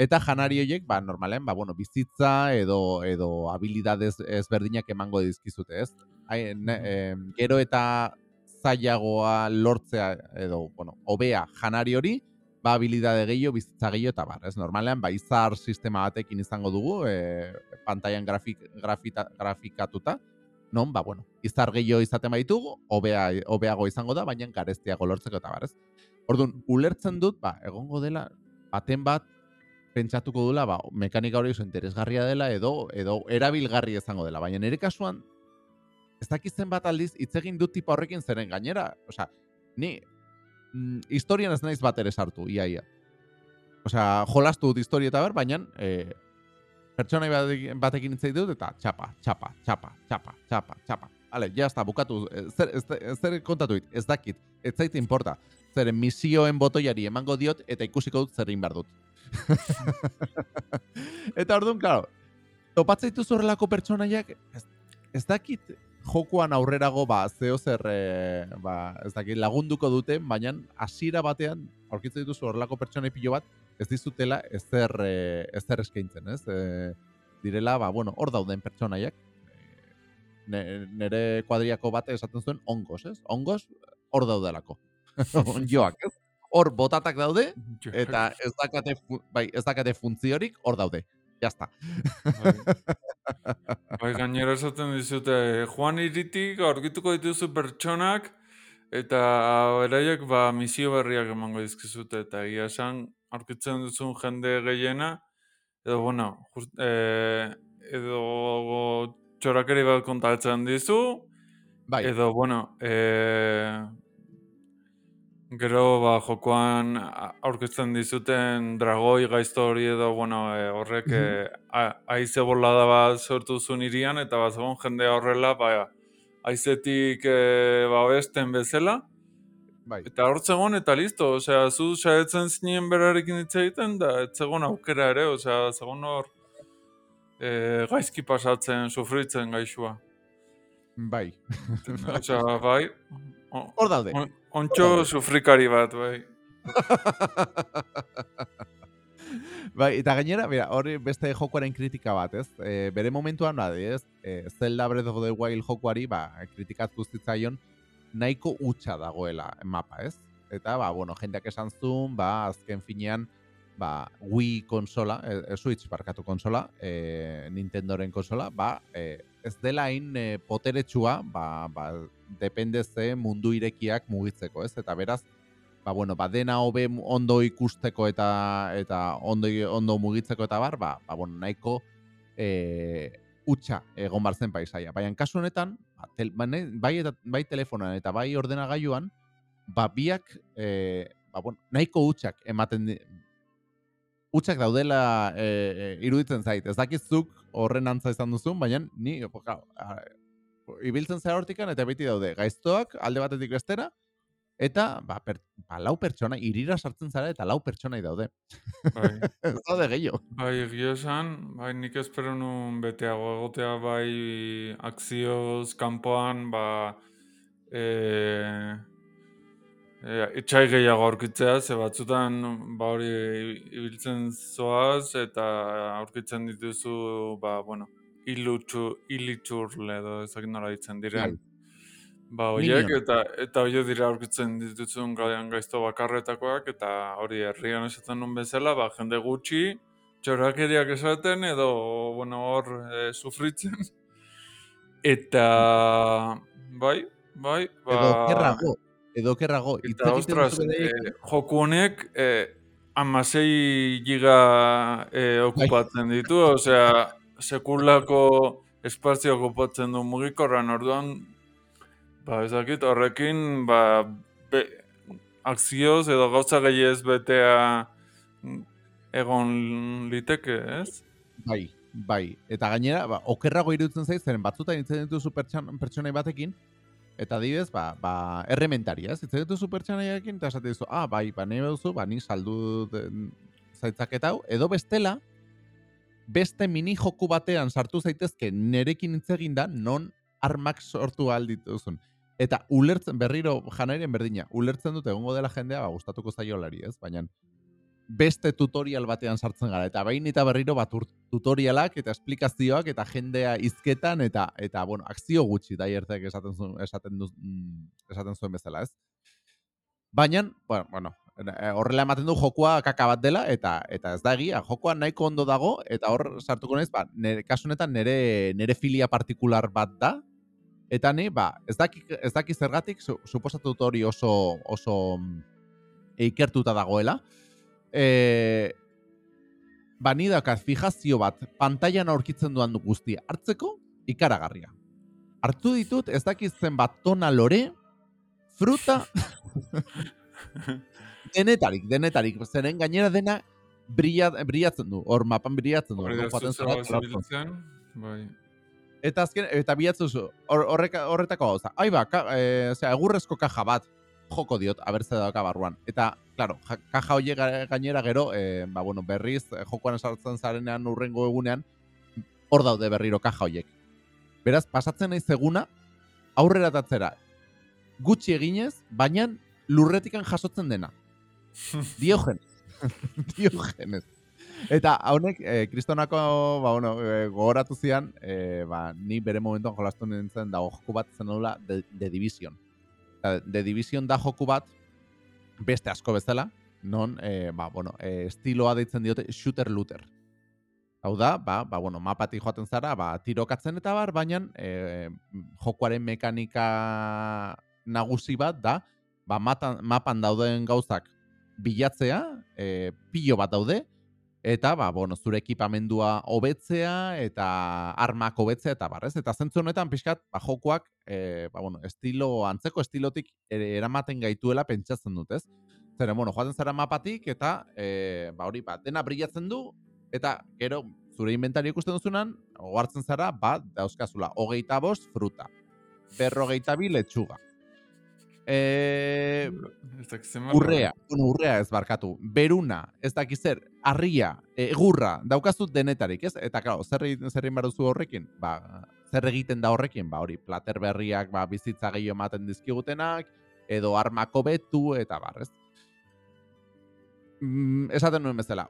eta janari horiek, ba, normalen, ba, bueno, bizitza edo, edo habilidades ezberdinak emango dizkizute, ez? Hai, ne, em, gero eta zailagoa lortzea edo, bueno, hobea janari hori, ba, habilidade gehiago, bizitza gehiago eta bar, ez? Normalean, ba, izar sistema batekin izango dugu, e, pantailan grafik, grafita, grafikatuta, non, ba, bueno, izar gehiago izaten baitugu, hobea, hobeago izango da, baina gareztiago lortzeko eta bar, ez? Orduan, ulertzen dut, ba, egongo dela, baten bat, pentsatuko dula, ba, mekanika hori oso interesgarria dela, edo, edo erabilgarri izango dela, baina nire kasuan, ez dakitzen bat aldiz, hitz egin dut tipa horrekin zeren gainera, osea, ni mm, historian ez naiz bat ere sartu, ia, ia. Osea, jolastu dut historia eta ber, baina e, pertsonai batekin, batekin hitz dut, eta txapa, txapa, txapa, txapa, txapa, txapa. Ale, ja está, bukatu, e, zer, ez, zer kontatu dit, ez dakit, ez zait importa. Zeren misioen botoiari emango diot, eta ikusiko dut zer egin behar dut. [LAUGHS] eta orduan, claro, topatzen dituzu horrelako pertsonaiak, ez, ez dakit jokuan aurrerago ba zeo zer e, ba, ez dakit lagunduko duten, baina hasiera batean aurkitzen dituzu horrelako pertsonai pilo bat ez dizutela ezer e, ezer eskaintzen, ez? E, direla, ba, bueno, hor dauden pertsonaiak ne- nere kuadriako bate esaten zuen ongos, ez? Ongos hor daudelako. [LAUGHS] Onjoak, ez? Hor botatak daude [LAUGHS] eta ez dakate bai, ez dakate funtziorik hor daude. Ya está. Bai. gainera esaten dizute, joan iritik aurkituko dituzu pertsonak, eta beraiek ba, misio berriak emango dizkizute, eta egia esan aurkitzen duzun jende gehiena, edo, bueno, just, eh, edo txorakeri bat kontatzen dizu, Bai, edo, bueno, eh, Gero, ba, jokoan aurkezten dizuten dragoi gaizto hori edo, bueno, e, horrek Mhm. e, a- haize bolada bat sortu zuen irian, eta bat zegoen jende horrela, ba, haizetik e, ba, besten bezala, bai. eta hor zegoen eta listo, osea, zu saetzen zinen berarekin hitz egiten, da, ez zegoen aukera ere, osea, zegoen hor e, gaizki pasatzen, sufritzen gaixua. Bai. Osea, bai, Hor daude. On- ontxo sufrikari bat, bai. [LAUGHS] Bai, eta gainera, mira, hori beste jokuaren kritika bat, ez? E, bere momentuan, ba, ez? E, Zelda Breath of the Wild jokuari, ba, kritikatu zitzaion, nahiko utxa dagoela mapa, ez? Eta, ba, bueno, jendeak esan zuen, ba, azken finean, ba, Wii konsola, e, e, Switch barkatu konsola, e, Nintendoren konsola, ba, e, ez dela hain e, poteretsua, ba, ba, depende ze mundu irekiak mugitzeko, ez? Eta beraz, ba, bueno, ba, dena hobe ondo ikusteko eta eta ondo, ondo mugitzeko eta bar, ba, ba bueno, nahiko e, utxa egon bar zen paisaia. Baina kasu honetan, ba, tel, ba, bai, eta, bai telefonan eta bai ordenagailuan, ba, biak e, ba, bueno, nahiko utxak ematen di, utxak daudela e, e, iruditzen zait. Ez dakizuk horren antza izan duzun, baina ni, bo, claro, a, ibiltzen zara hortikan eta beti daude gaiztoak alde batetik bestera, eta ba, per, ba, lau pertsona, irira sartzen zara eta lau pertsonai daude. Bai. [LAUGHS] Daude gehiago. Bai, egia esan, bai, nik espero nun beteago egotea, bai, akzioz, kanpoan, ba, e, e, etxai gehiago aurkitzea, ze batzutan, ba, hori ibiltzen zoaz, eta aurkitzen dituzu, ba, bueno, ilutxu, ilitxurle edo ezakit nola ditzen diren. Bai. Ba, horiek, eta, eta horiek dira aurkitzen dituzun gaian gaizto bakarretakoak, eta hori herrian esaten nun bezala, ba, jende gutxi, txorakeriak esaten, edo, bueno, hor, e, sufritzen. [LAUGHS] Eta, bai, bai, ba... Edo edo kerrago. Eta, ostras, beraiekin. eh, joku honek eh, amasei giga eh, okupatzen ditu, osea, sekulako espazio okupatzen du mugikorran, orduan, ba, ez dakit, horrekin, ba, be, akzioz edo gauza gehiez betea mm, egon liteke, ez? Bai, bai. Eta gainera, ba, okerrago iruditzen zaiz, zeren batzutan hitzen dituzu pertsan, pertsonai batekin, eta adibidez, ba, ba, errementari, ez? Hitzen dituzu pertsonaiakin, eta esate dizu, ah, bai, ba, duzu, ba, nik saldu den zaitzaketa hau, edo bestela, beste mini joku batean sartu zaitezke nerekin hitz eginda, non armak sortu ahal dituzun. Eta ulertzen, berriro janairen berdina, ulertzen dute egongo dela jendea, ba, gustatuko zaiolari, ez? Baina, beste tutorial batean sartzen gara eta behin eta berriro bat tutorialak eta esplikazioak eta jendea hizketan eta eta bueno, akzio gutxi daiertek esaten zuen esaten du, mm, esaten zuen bezala, ez? Baina, bueno, bueno, eh, horrela ematen du jokoa kaka bat dela eta eta ez da egia, jokoa nahiko ondo dago eta hor sartuko naiz, ba, nere, kasu honetan nere nere filia partikular bat da eta ni ba, ez daki ez daki zergatik su, suposatu dut hori oso oso mm, ikertuta dagoela. Eh, ba, ni daukat fijazio bat pantailan aurkitzen duan du guztia hartzeko ikaragarria. Hartu ditut ez dakit zenbat tona lore, fruta, [LAUGHS] denetarik, denetarik, zeren gainera dena brilla, brillatzen du, hor mapan brillatzen du. Hori bai. Eta azken, eta bilatzen zu, horretako gauza. Ai ba, ka, e, osea, egurrezko kaja bat joko diot, abertze dauka barruan. Eta, claro, ja, kaja horiek ga- gainera gero, e, ba, bueno, berriz, e, jokoan sartzen zarenean urrengo egunean, hor daude berriro kaja horiek. Beraz, pasatzen naiz eguna, aurrera tatzera, gutxi eginez, baina lurretikan jasotzen dena. [LAUGHS] Diogenez. Diogenez. [LAUGHS] Eta honek, eh, kristonako, ba, bueno, eh, gogoratu zian, eh, ba, ni bere momentuan jolastu nintzen dago joku bat zen The, The Division. The Division da joku bat, beste asko bezala, non, eh, ba, bueno, eh, estiloa deitzen diote shooter-looter. Hau da, ba, ba, bueno, mapatik joaten zara, ba, tirokatzen eta bar, baina eh, jokuaren mekanika nagusi bat da, ba, matan, mapan dauden gauzak bilatzea, e, pilo bat daude, eta, ba, bueno, zure ekipamendua hobetzea, eta armak hobetzea, eta barrez. Eta zentzu honetan, pixkat, ba, jokoak, e, ba, bueno, estilo, antzeko estilotik eramaten gaituela pentsatzen dut, ez? Zeren, bueno, joaten zara mapatik, eta, e, ba, hori, ba, dena brillatzen du, eta, gero, zure inventario ikusten duzunan, ogartzen zara, ba, dauzkazula, hogeita bost fruta, berrogeita bi letxuga. E, urrea, bueno, urrea ez barkatu, beruna, ez dakiz zer, harria, egurra, daukazut denetarik, ez? Eta, claro, zer egiten zer egin behar duzu horrekin? Ba, zer egiten da horrekin? Ba, hori, plater berriak, ba, bizitza gehiago ematen dizkigutenak, edo armako betu, eta bar, ez? Mm, esaten nuen bezala,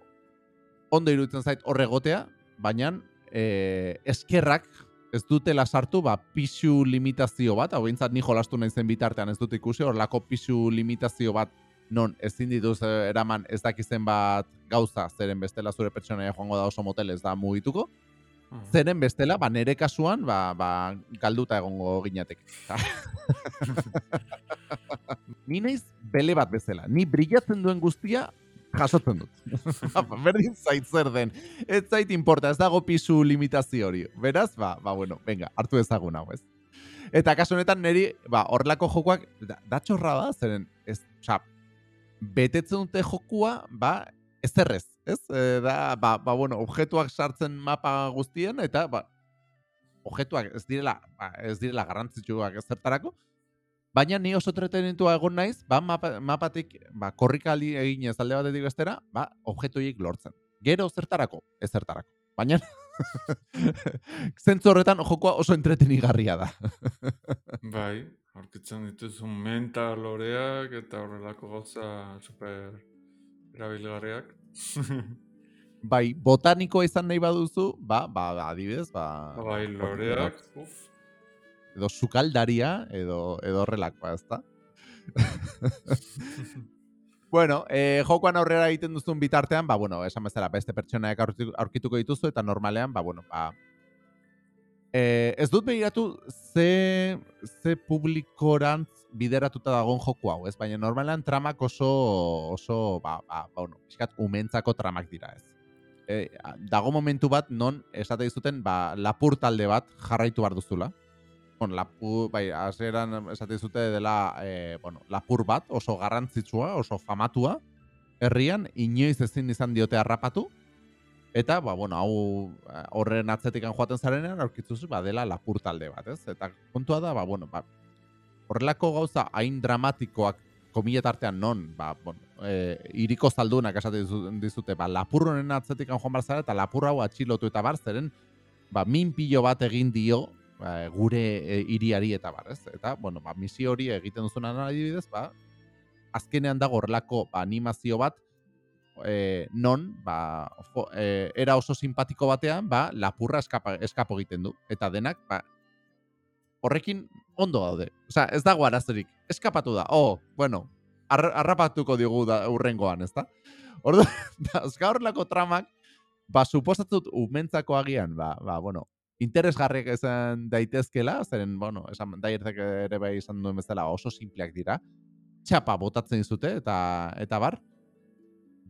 ondo iruditzen zait horregotea, baina eh, eskerrak ez dutela sartu ba, pisu limitazio bat, hau behintzat ni jolastu nahi zen bitartean ez dut ikusi, horlako pisu limitazio bat non ezin dituz eh, eraman ez dakizen bat gauza, zeren bestela zure pertsonaia joango da oso motel ez da mugituko, Ah. zeren bestela, ba, nere kasuan, ba, ba, galduta egongo ginatek. [LAUGHS] ni naiz bele bat bezala, ni brillatzen duen guztia jasotzen dut. [LAUGHS] Berdin zait zer den. Ez zait importa, ez dago pisu limitazio hori. Beraz, ba, ba bueno, venga, hartu ezagun hau, ez? Eta kasu honetan niri, ba, horrelako jokoak, da, da txorra da, zeren, ez, oza, betetzen dute jokua, ba, ez errez. ez? E, da, ba, ba, bueno, objektuak sartzen mapa guztien, eta, ba, objektuak ez direla, ba, ez direla garrantzitsuak ez zertarako, baina ni oso entretenitua egon naiz, ba, mapa, mapatik, ba, korrikali egin ez alde batetik bestera, ba, objektuik lortzen. Gero zertarako, ez zertarako. Baina, [LAUGHS] zentzu horretan jokoa oso entretenigarria da. [LAUGHS] Bai, aurkitzen dituzu menta loreak eta horrelako gauza super erabilgarriak. [LAUGHS] bai, botaniko izan nahi baduzu, ba, ba, adibidez, ba... Bai, loreak, uf. Edo sukaldaria, edo, edo horrelakoa, ezta? [LAUGHS] Bueno, eh, jokoan aurrera egiten duzun bitartean, ba, bueno, esan bezala, beste pertsonaek aurkituko dituzu, eta normalean, ba, bueno, ba, eh, ez dut behiratu ze, ze publikorantz bideratuta dagoen joku hau, ez? Baina normalean tramak oso, oso, ba, ba, ba bueno, piskat, umentzako tramak dira, ez? E, dago momentu bat, non, esate dizuten, ba, lapur talde bat jarraitu behar duzula bueno, lapur, bai, hasieran esate zute dela, e, bueno, lapur bat, oso garrantzitsua, oso famatua, herrian, inoiz ezin izan diote harrapatu, eta, ba, bueno, hau horren atzetikan joaten zarenean, aurkitzuz, ba, dela lapur talde bat, ez? Eta kontua da, ba, bueno, ba, horrelako gauza hain dramatikoak komiletartean non, ba, bueno, e, iriko zaldunak esate dizute, ba, lapur honen atzetikan joan barzara, eta lapur hau atxilotu eta bar, zeren, ba, min pilo bat egin dio, ba, gure e, eta bar, ez? Eta, bueno, ba, misio hori egiten duzuna adibidez, ba, azkenean dago horrelako ba, animazio bat, e, non, ba, fo, e, era oso simpatiko batean, ba, lapurra eskapa, eskapo egiten du. Eta denak, ba, horrekin ondo daude. Osea, ez dago arazorik. Eskapatu da. Oh, bueno, arrapatuko digu da urrengoan, ezta? Ordu, [LAUGHS] da, horrelako tramak, ba, suposatut umentzako agian, ba, ba, bueno, interesgarriak izan daitezkela, zeren, bueno, esan daiertek ere bai izan duen bezala oso simpleak dira, txapa botatzen dizute eta eta bar,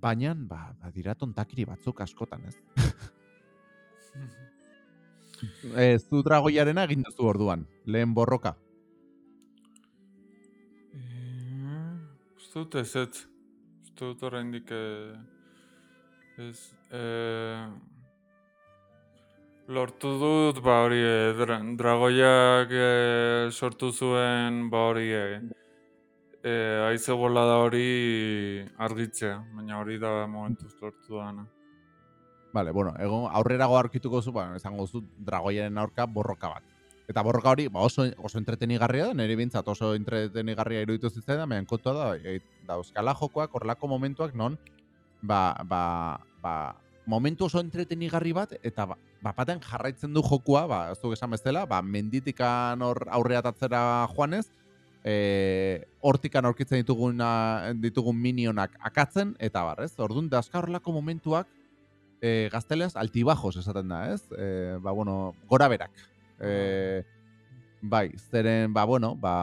baina, ba, ba dira tontakiri batzuk askotan, ez? [LAUGHS] e, zu dragoiarena egin duzu orduan, lehen borroka. Uste dut ez ez. Uste dut horrendik ez. Lortu dut, ba hori, e, dragoiak e, sortu zuen, ba hori, e, e, aize da hori argitzea, baina hori da momentuz lortu dana. Vale, bueno, egon aurrerago aurkituko zu, ba, esango zu dragoiaren aurka borroka bat. Eta borroka hori ba, oso, oso entretenigarria da, nire bintzat oso entretenigarria iruditu zitzen da, mehan kontua da, e, da euskala jokoak, horrelako momentuak non, ba, ba, ba, momentu oso entretenigarri bat, eta ba, bapaten jarraitzen du jokua, ba, ez du esan bezala, ba, menditikan hor aurreatatzera joanez, e, hortikan aurkitzen ditugun, ditugun minionak akatzen, eta bar, ez? Orduan, dazka horrelako momentuak, e, gazteleaz, altibajos esaten da, ez? E, ba, bueno, gora berak. E, bai, zeren, ba, bueno, ba,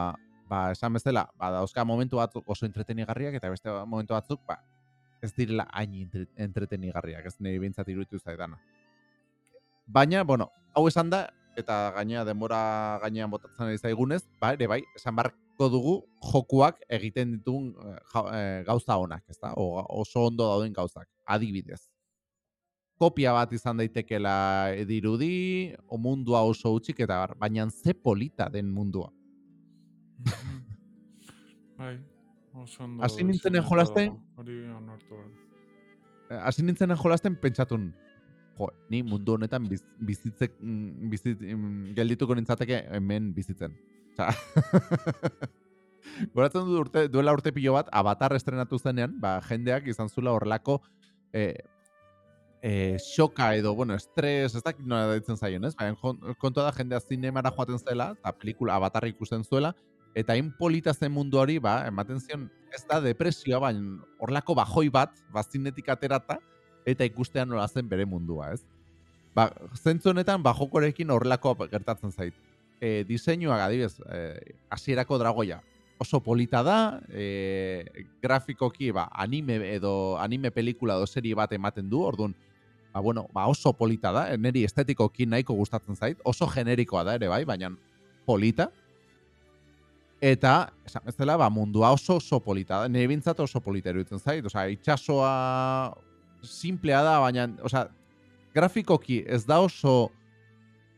ba, esan bezala, ba, dauzka momentu batzuk oso entretenigarriak, eta beste momentu batzuk, ba, ez direla hain entretenigarriak, ez nire bintzat iruditu zaidana. Baina, bueno, hau esan da, eta gainea denbora gainean botatzen ari zaigunez, ba, ere bai, esan barko dugu jokuak egiten ditun e, gauza honak, ez da? O, oso ondo dauden gauzak, adibidez. Kopia bat izan daitekela edirudi, o mundua oso utxik, eta bar, baina ze polita den mundua. [LAUGHS] bai, Asi nintzen jolasten... Asi nintzen jolasten pentsatun. Jo, ni mundu honetan biz, bizitzek, mm, bizit, mm, geldituko nintzateke hemen bizitzen. Osa, [LAUGHS] Goratzen du urte, duela urte pilo bat, avatar estrenatu zenean, ba, jendeak izan zula horrelako e, e, xoka edo, bueno, estres, ez dakit nola ditzen zaien, ez? Baina kontua da jendea zinemara joaten zela, eta pelikula avatar ikusten zuela, eta hain polita zen mundu hori, ba, ematen zion, ez da depresioa, baina horlako bajoi bat, bazinetik aterata, eta ikustean nola zen bere mundua, ez? Ba, zentzu honetan, ba, jokorekin horrelako gertatzen zait. E, diseinuak, adibez, e, asierako dragoia, oso polita da, e, grafikoki, ba, anime edo anime pelikula edo serie bat ematen du, orduan, ba, bueno, ba, oso polita da, niri estetikoki nahiko gustatzen zait, oso generikoa da ere bai, baina polita, Eta, esan bezala, ba, mundua oso oso polita. Nire bintzat oso polita eruditzen zait. Osa, itxasoa simplea da, baina, osea, grafikoki ez da oso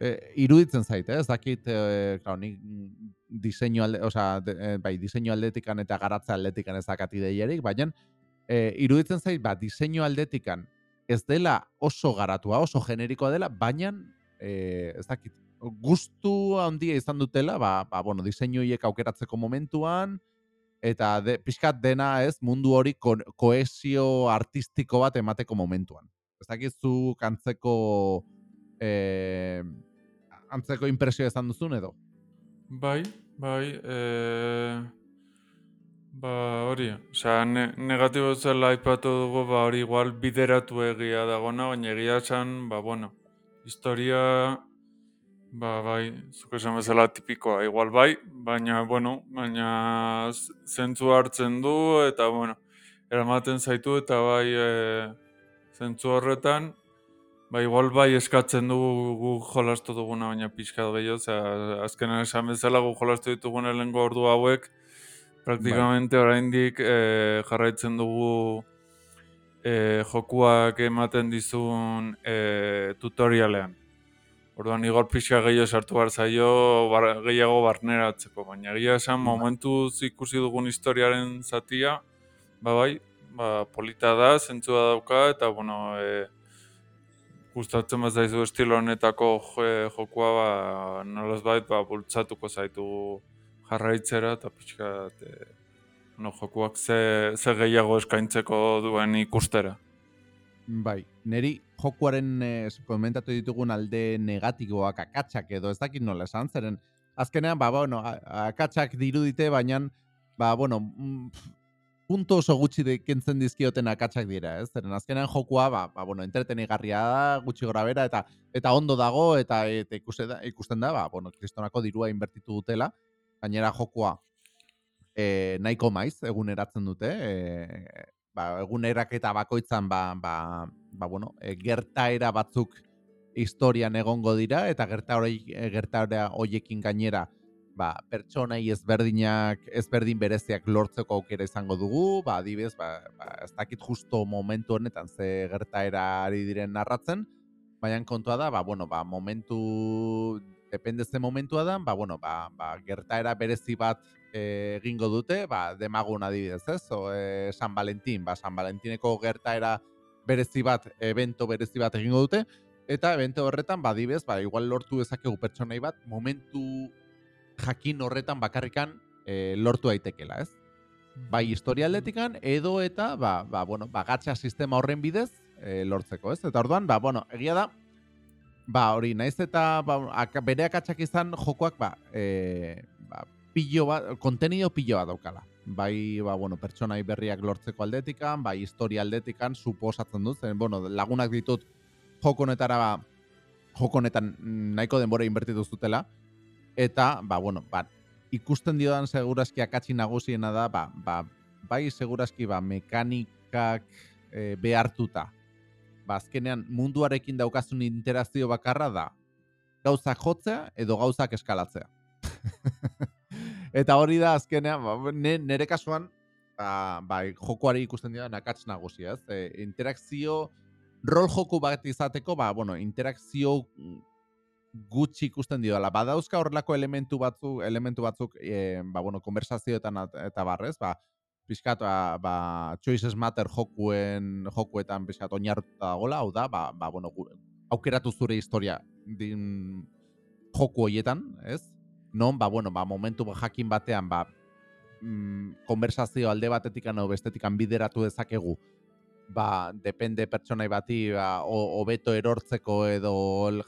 eh, iruditzen zait, eh? ez dakit, eh, claro, nik diseinu alde, osea, eh, bai, diseinu aldetikan eta garatze aldetikan ez dakat ideierik, baina eh, iruditzen zait, ba, diseinu aldetikan ez dela oso garatua, oso generikoa dela, baina eh, ez dakit, gustu handia izan dutela, ba, ba bueno, diseinu hiek aukeratzeko momentuan, eta de, pixkat dena ez mundu hori ko, koesio artistiko bat emateko momentuan. Ez dakit zu kantzeko eh, antzeko impresio izan duzun edo? Bai, bai, e... ba hori, osea, ne, negatibo zela aipatu dugu, ba hori igual bideratu egia dagona, baina egia esan, ba bueno, historia, ba bai, zuk esan bezala tipikoa, igual bai, baina, bueno, baina zentzu hartzen du, eta, bueno, eramaten zaitu, eta bai, e, zentzu horretan, Ba, igual bai eskatzen dugu gu jolastu duguna, baina pixka da gehiago, zera, azkenan esan bezala gu jolastu ditugun elengo ordu hauek, praktikamente bai. oraindik e, jarraitzen dugu e, jokuak ematen dizun e, tutorialean. Orduan, igor pixka gehiago sartu behar zaio, bar, gehiago barneratzeko, baina egia esan bai. momentu ikusi dugun historiaren zatia, ba bai, ba, polita da, zentzua dauka, eta, bueno, e, gustatzen bat zaizu estilo honetako jokua ba, nolaz bait ba, bultzatuko zaitu jarraitzera eta pixka e, no, jokuak ze, ze gehiago eskaintzeko duen ikustera. Bai, neri jokuaren eh, komentatu ditugun alde negatiboak akatsak edo ez dakit nola esan, zeren azkenean, ba, bueno, akatsak dirudite, baina, ba, bueno, mm, punto oso gutxi de kentzen dizkioten akatsak dira, ez? Zeren azkenan jokua, ba, ba bueno, entretenigarria da, gutxi gora bera, eta eta ondo dago, eta, eta ikusten, da, ikusten da, ba, bueno, kristonako dirua inbertitu dutela, gainera jokua e, nahiko maiz, eguneratzen dute, e, ba, egunerak eta bakoitzan, ba, ba, ba bueno, e, gertaera batzuk historian egongo dira, eta gerta hori, gertaera hoiekin gainera, ba, pertsonai ezberdinak, ezberdin bereziak lortzeko aukera izango dugu, ba, adibidez, ba, ba, ez dakit justo momentu honetan ze gertaera ari diren narratzen, baina kontua da, ba, bueno, ba, momentu, depende ze momentua da, ba, bueno, ba, ba, gertaera berezi bat e, egingo dute, ba, demagun adibidez, ez? O, e, San Valentin, ba, San Valentineko gertaera berezi bat, evento berezi bat egingo dute, eta evento horretan, ba, adibidez, ba, igual lortu dezakegu pertsonai bat, momentu jakin horretan bakarrikan e, lortu daitekela, ez? Bai historialdetikan edo eta ba, ba, bueno, ba, gatsa sistema horren bidez e, lortzeko, ez? Eta orduan, ba, bueno, egia da, ba, hori, naiz eta ba, ak, bere akatsak izan jokoak, ba, e, pillo bat, kontenido pillo bat daukala. Bai, ba, bueno, pertsonai berriak lortzeko aldetikan, bai, historia aldetikan, suposatzen dut, zen, bueno, lagunak ditut joko honetara, ba, joko honetan nahiko denbora inbertitu zutela, eta ba, bueno, ba, ikusten diodan segurazki akatsi nagusiena da ba, ba, bai segurazki ba, mekanikak e, behartuta. Ba, azkenean munduarekin daukazun interazio bakarra da. Gauzak jotzea edo gauzak eskalatzea [LAUGHS] eta hori da azkenean ba, nere kasuan ba, ba, jokoari ikusten dira nakatz nagusia ez e, interakzio rol joku bat izateko ba, bueno, interakzio gutxi ikusten dio dela. Badauzka horrelako elementu batzuk, elementu batzuk, e, ba, bueno, konversazioetan eta barrez, ba, pixkat, ba, ba, choices matter jokuen, jokuetan pixkat oinartuta dagoela, hau da, ba, ba, bueno, aukeratu zure historia din joku hoietan, ez? Non, ba, bueno, ba, momentu jakin batean, ba, mm, konversazio alde batetik edo bestetik bideratu dezakegu, ba, depende pertsonai bati ba, hobeto erortzeko edo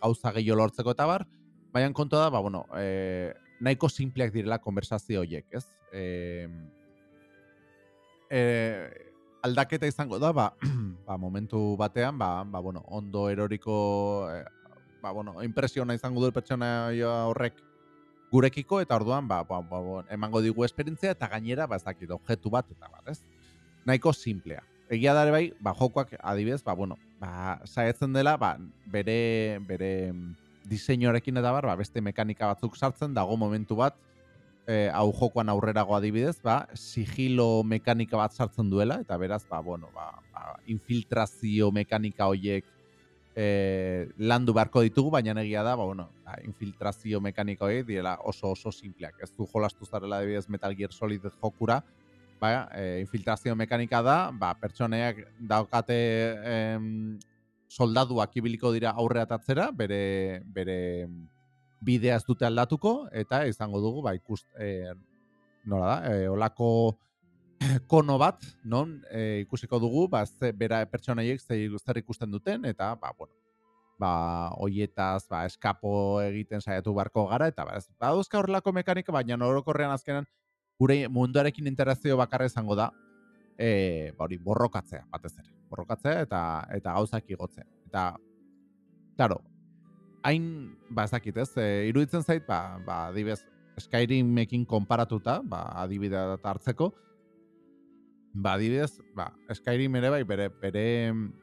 gauza gehiago lortzeko eta bar, baina kontu da, ba, bueno, e, nahiko simpleak direla konversazio horiek, ez? E, e, aldaketa izango da, ba, [CLEARS THROAT] ba, momentu batean, ba, ba, bueno, ondo eroriko, e, ba, bueno, impresiona izango du pertsona horrek gurekiko, eta orduan, ba, ba, ba, emango digu esperientzia, eta gainera, ba, ez dakit, objektu bat, eta bar, ez? Nahiko simplea egia dare bai, ba, jokoak adibidez, ba, bueno, ba, saetzen dela, ba, bere, bere diseinuarekin eta bar, ba, beste mekanika batzuk sartzen, dago momentu bat, e, hau jokoan aurrerago adibidez, ba, sigilo mekanika bat sartzen duela, eta beraz, ba, bueno, ba, ba ba, infiltrazio mekanika hoiek e, landu beharko ditugu, baina egia da, ba, bueno, ba, infiltrazio mekanika horiek direla oso oso simpleak. Ez du jolastu zarela adibidez Metal Gear Solid jokura, ba, e, infiltrazio mekanika da, ba, pertsoneak daukate em, soldaduak ibiliko dira aurre atatzera, bere, bere bidea ez dute aldatuko, eta izango dugu, ba, ikust, e, nola da, e, olako [LAUGHS] kono bat, non e, ikusiko dugu, ba, ze, bera pertsonaiek ze, zer ikusten duten, eta, ba, bueno, ba, hoietaz, ba, eskapo egiten saiatu barko gara, eta, ba, ez, ba, horrelako mekanika, baina orokorrean azkenan, gure munduarekin interazio bakarra izango da, e, ba, hori, borrokatzea, batez ere. Borrokatzea eta eta gauzak igotzea. Eta, claro, hain, ba, ez ez, e, iruditzen zait, ba, ba, adibez, Skyrimekin konparatuta, ba, adibidea hartzeko, ba, adibidez, ba, Skyrim ere bai, bere, bere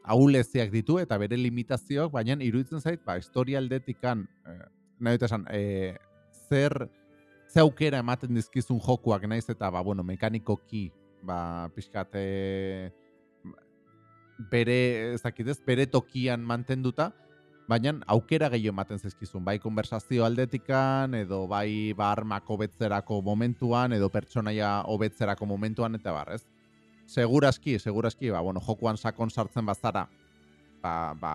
ahuleziak ditu eta bere limitazioak, baina iruditzen zait, ba, historia aldetikan, eh, nahi dut esan, eh, zer, ze aukera ematen dizkizun jokuak naiz eta, ba, bueno, mekanikoki, ba, pixkat, eh, bere, ez dakit ez, bere tokian mantenduta, baina aukera gehiago ematen zizkizun, bai konversazio aldetikan, edo bai ba, armak hobetzerako momentuan, edo pertsonaia hobetzerako momentuan, eta barrez seguraski, seguraski, ba, bueno, jokuan sakon sartzen bazara, ba, ba,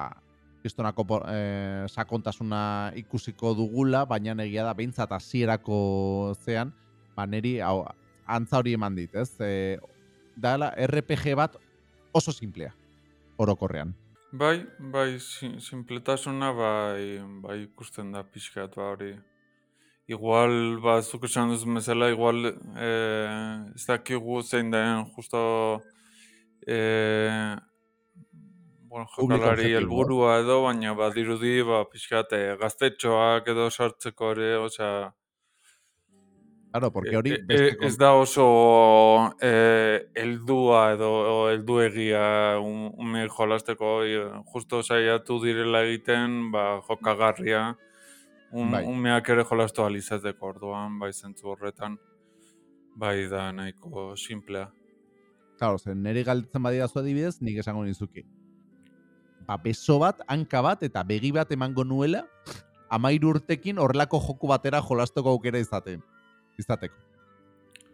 kristonako eh, sakontasuna ikusiko dugula, baina egia da behintzat hasierako zean, ba, neri hau, antza hori eman dit, ez? E, dala, RPG bat oso simplea, orokorrean. Bai, bai, simpletasuna bai, bai ikusten da pixkat, ba hori. Igual, ba, zuk esan duzu mesela, igual, eh, ez dakigu zein den, justo, eh, bueno, jokalari helburua edo, baina badirudi, ba, pixkat, eh, gaztetxoak edo sartzeko ere, osea, Claro, porque hori... E, e, ez da oso eh, eldua edo elduegia un, ume jolasteko, justo saiatu direla egiten, ba, jokagarria, un, bai. umeak ere jolastu alizateko orduan, bai zentzu horretan, bai da nahiko simplea. Claro, zen nire galditzen badira zu adibidez, nik esango nizuki. Ba, beso bat, hanka bat, eta begi bat emango nuela, amairu urtekin horrelako joku batera jolasteko aukera izaten. Izateko.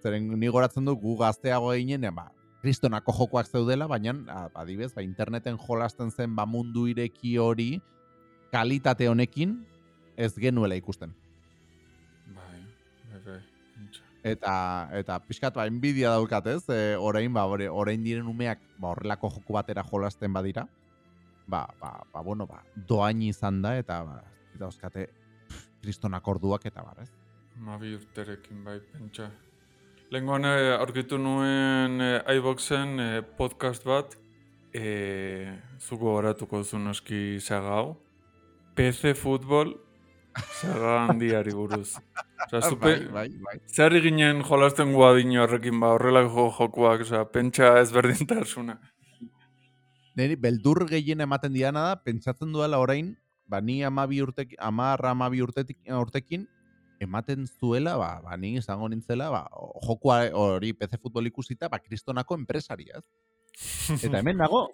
Zeren ni goratzen du gu gazteago eginen, ba, kristonako jokoak zeudela, baina, adibidez, ba, interneten jolasten zen ba mundu ireki hori, kalitate honekin, ez genuela ikusten. Bai, bai, bai. Eta, eta pixkat, ba, enbidia daukat ez, e, orain, ba, orain diren umeak, ba, horrelako joku batera jolasten badira, ba, ba, ba, bueno, ba, doain izan da, eta, ba, eta oskate, kristonak orduak, eta bar, ez? Mabi urterekin, bai, pentsa. Lenguan aurkitu nuen e, iBoxen e, podcast bat, e, zuko horatuko zuen oski zagau, PC Football Zerra handiari buruz. Osa, zupe, bai, bai, bai. Zer eginen jolasten guadino horrekin ba, horrelako jokuak, oza, pentsa ez berdintasuna. Neri, beldur gehien ematen diana da, pentsatzen duela orain, ba, ni amabi urtek, amarra amabi urtetik, urtekin, ematen zuela, ba, ba ni izango nintzela, ba, jokua hori PC futbol ikusita, ba, kristonako enpresaria. [LAUGHS] Eta hemen nago,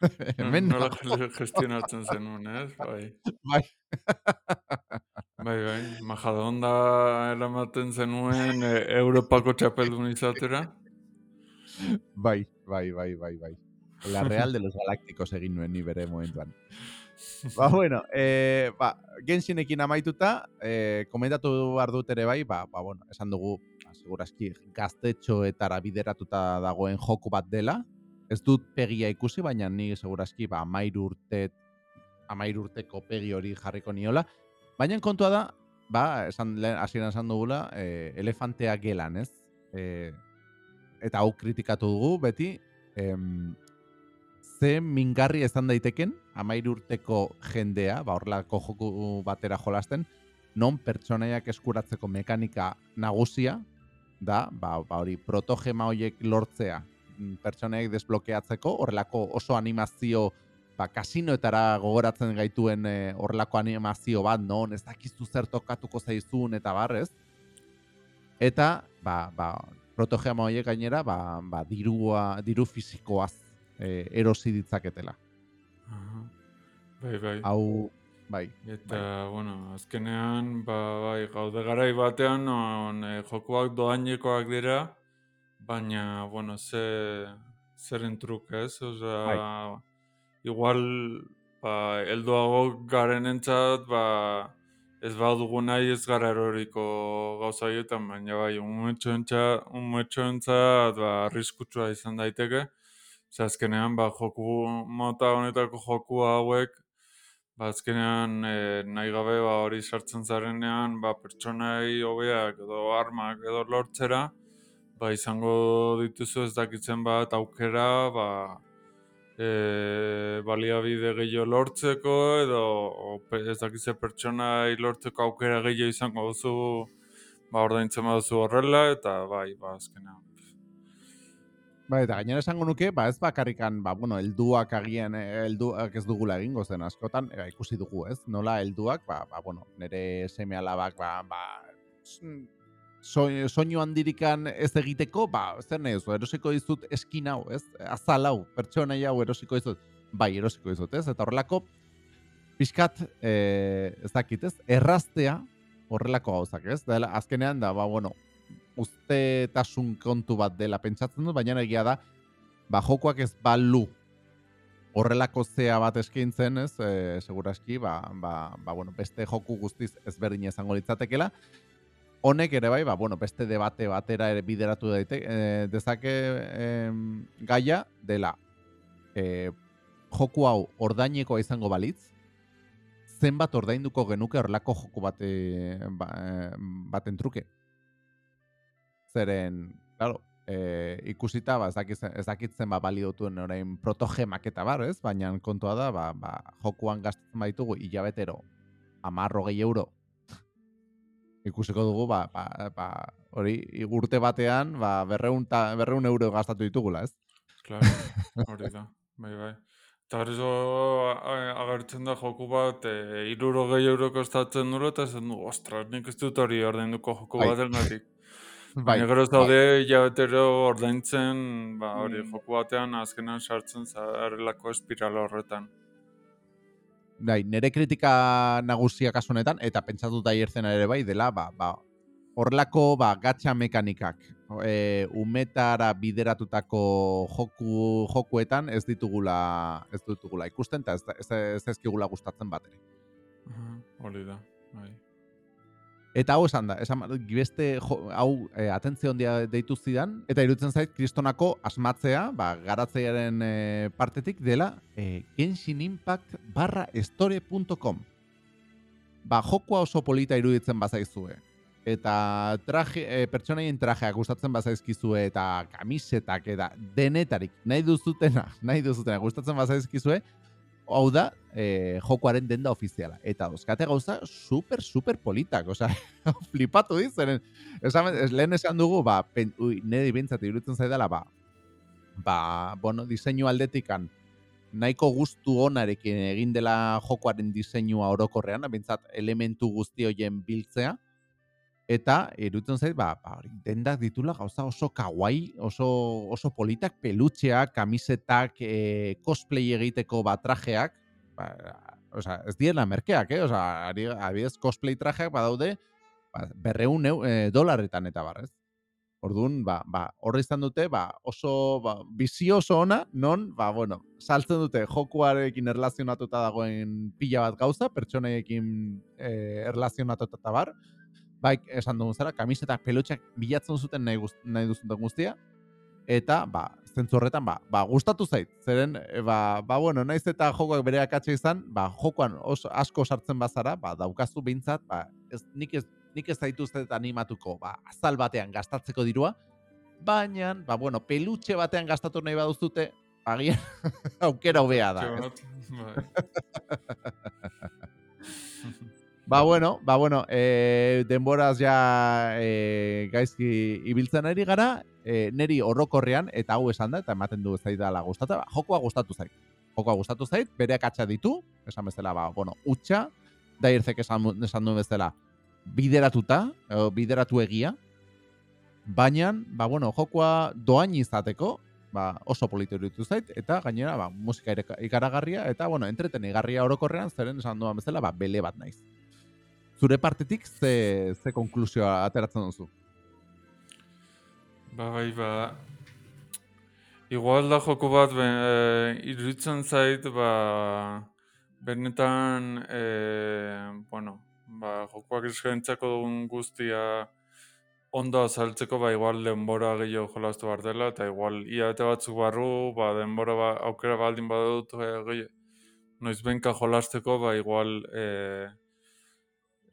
[LAUGHS] Hemen no, nola gestionatzen zenun, ez? Bai. Bai. bai, bai. Majadonda eramaten zenuen e, Europako txapeldun izatera. Bai, bai, bai, bai, bai. La Real de los Galácticos egin nuen ni bere momentuan. ba, bueno, eh, ba, genshinekin amaituta, eh, komentatu behar dut ere bai, ba, ba, bueno, esan dugu, ba, segurazki, gaztetxo eta bideratuta dagoen joku bat dela, ez dut pegia ikusi, baina ni segurazki ba, amairu urte, amairu urteko pegi hori jarriko niola. Baina kontua da, ba, esan, hasieran esan dugula, e, elefantea gelan, ez? E, eta hau kritikatu dugu, beti, em, ze mingarri ezan daiteken, amairu urteko jendea, ba, horrelako joku batera jolasten, non pertsonaiak eskuratzeko mekanika nagusia, da, ba, ba hori, protogema horiek lortzea, Mm, pertsoneek desblokeatzeko, horrelako oso animazio ba, kasinoetara gogoratzen gaituen e, horrelako animazio bat, non ez dakizu zer tokatuko zaizun eta barrez. Eta, ba, ba, protogeama horiek gainera, ba, ba, dirua, diru fizikoaz e, erosi ditzaketela. Bai, bai. Hau, bai, Eta, bueno, azkenean, ba, bai, gaude garai batean, non e, jokuak doainekoak dira, baina, bueno, ze, zeren truk, ez? Osea, igual, ba, elduago garen entzat, ba, ez badugu nahi ez gara eroriko gauza horietan, baina bai, umetxo entzat, ba, arriskutsua izan daiteke. Ze azkenean, ba, joku mota honetako joku hauek, ba, azkenean e, nahi gabe ba, hori sartzen zarenean, ba, pertsonai hobeak edo armak edo lortzera, ba, izango dituzu ez dakitzen bat aukera, ba, e, baliabide gehiago lortzeko edo ez dakitze pertsona lortzeko aukera gehiago izango duzu ba ordaintzen baduzu horrela eta bai ba azkenean Bai, eta gainera esango nuke, ba ez bakarrikan, ba, bueno, helduak agian, eh, helduak ez dugula egingo zen askotan, e, ikusi dugu, ez? Nola helduak, ba, ba bueno, nere seme alabak, ba, ba, soinu handirikan ez egiteko, ba, zer nahi duzu, erosiko dizut eskin hau, ez? Azal hau, pertsona hau erosiko dizut, bai, erosiko dizut, ez? Eta horrelako, pixkat, e, ez dakit, ez? Erraztea, horrelako gauzak, ez? Dela, azkenean da, ba, bueno, uste tasun kontu bat dela pentsatzen dut, baina egia da, ba, jokoak ez balu horrelako zea bat eskaintzen, ez? E, seguraski, ba, ba, ba, bueno, beste joku guztiz ezberdin izango litzatekela, honek ere bai, ba, bueno, beste debate batera ere bideratu daite, e, dezake e, gaia dela e, joku hau ordainekoa izango balitz, zenbat ordainduko genuke horrelako joku bate, ba, baten truke. Zeren, claro, e, ikusita, ba, ez dakitzen ba, balidotuen orain protogemak eta bar, ez? Baina kontua da, ba, ba, jokuan gastatzen baitugu hilabetero amarro gehi euro ikusiko dugu, ba, ba, ba, hori, urte batean, ba, berreun, ta, berreun euro gastatu ditugula, ez? Claro, [LAUGHS] hori da, bai, bai. Eta hori zo agertzen da joku bat, e, iruro gehi euro kostatzen duro, eta zen du, ostras, nik ez dut hori ordainduko joku bai. bat elgatik. [LAUGHS] Bai. Baina gero zaude bai. jabetero ordaintzen, ba, hori, mm. joku batean azkenan sartzen zarelako espiral horretan bai, nere kritika nagusia kasu honetan eta pentsatu da hiertzen ere bai dela, ba, ba horrelako ba gatcha mekanikak e, umetara bideratutako joku jokuetan ez ditugula ez ditugula ikusten eta ez ez, ez ezkigula gustatzen bat ere. Hori da, bai. Eta hau esan da, esan beste hau e, atentzio handia deitu zidan, eta irutzen zait kristonako asmatzea, ba, garatzeiaren e, partetik dela e, Genshin Impact barra store.com. Ba, jokua oso polita iruditzen bazaizue. Eta traje, e, pertsonaien trajeak gustatzen bazaizkizue eta kamisetak eta denetarik nahi duzutena, nahi duzutena gustatzen bazaizkizue, hau da, e, jokoaren denda ofiziala. Eta dozkate gauza super, super politak. Osa, [LAUGHS] flipatu dizenen. Esan, es, lehen esan dugu, ba, pen, ui, nire bintzat iruditzen zaidala, ba, ba, bueno, diseinu aldetikan, nahiko guztu onarekin egin dela jokoaren diseinua orokorrean, bintzat elementu guzti hoien biltzea, Eta, irutzen zait, ba, ba, dendak ditula gauza oso kawaii, oso, oso politak, pelutxeak, kamisetak, e, cosplay egiteko batrajeak, ba, oza, ez diena merkeak, eh? Oza, adibidez cosplay trajeak badaude, ba, berreun e, dolaretan eta barrez. Orduan, ba, ba, horre izan dute, ba, oso, ba, bizio oso ona, non, ba, bueno, saltzen dute jokuarekin erlazionatuta dagoen pila bat gauza, pertsoneekin e, erlazionatuta eta bar, bai, esan dugun zara, kamisetak pelotxak bilatzen zuten nahi, gust, nahi duzuten guztia, eta, ba, zentzu horretan, ba, ba, gustatu zait, zeren, e, ba, ba, bueno, naiz eta jokoak bere akatxe izan, ba, jokoan oso, asko sartzen bazara, ba, daukazu behintzat, ba, ez, nik ez, nik ez zaituzte animatuko, ba, azal batean gastatzeko dirua, baina, ba, bueno, pelutxe batean gastatu nahi baduzute, agian, [LAUGHS] aukera hobea da. [LAUGHS] Ba bueno, ba bueno, eh denboraz ja eh gaizki ibiltzen ari gara, eh neri orokorrean eta hau esan da eta ematen du zaidala gustata, ba, jokoa gustatu zait. Jokoa gustatu zait, bere akatsa ditu, esan bezala, ba bueno, utxa, da irtzek esan esan du bezala bideratuta, o, bideratu egia. Baina, ba bueno, jokoa doain izateko, ba, oso polito iruditu zait, eta gainera, ba, musika ikaragarria, eta, bueno, entretenigarria orokorrean, zeren esan duan bezala, ba, bele bat naiz. Zure partetik, ze, ze konklusioa ateratzen duzu? Ba, bai, ba... Igual da joku bat, be, e, iruditzen zait, ba... Benetan, e, bueno, ba, jokuak eskaintzako dugun guztia ondo azaltzeko, ba, igual denbora gehiago jolastu behar dela, eta igual iabete batzuk barru, ba, denbora ba, aukera baldin badut, e, gehi, noiz benka jolasteko, ba, igual... E,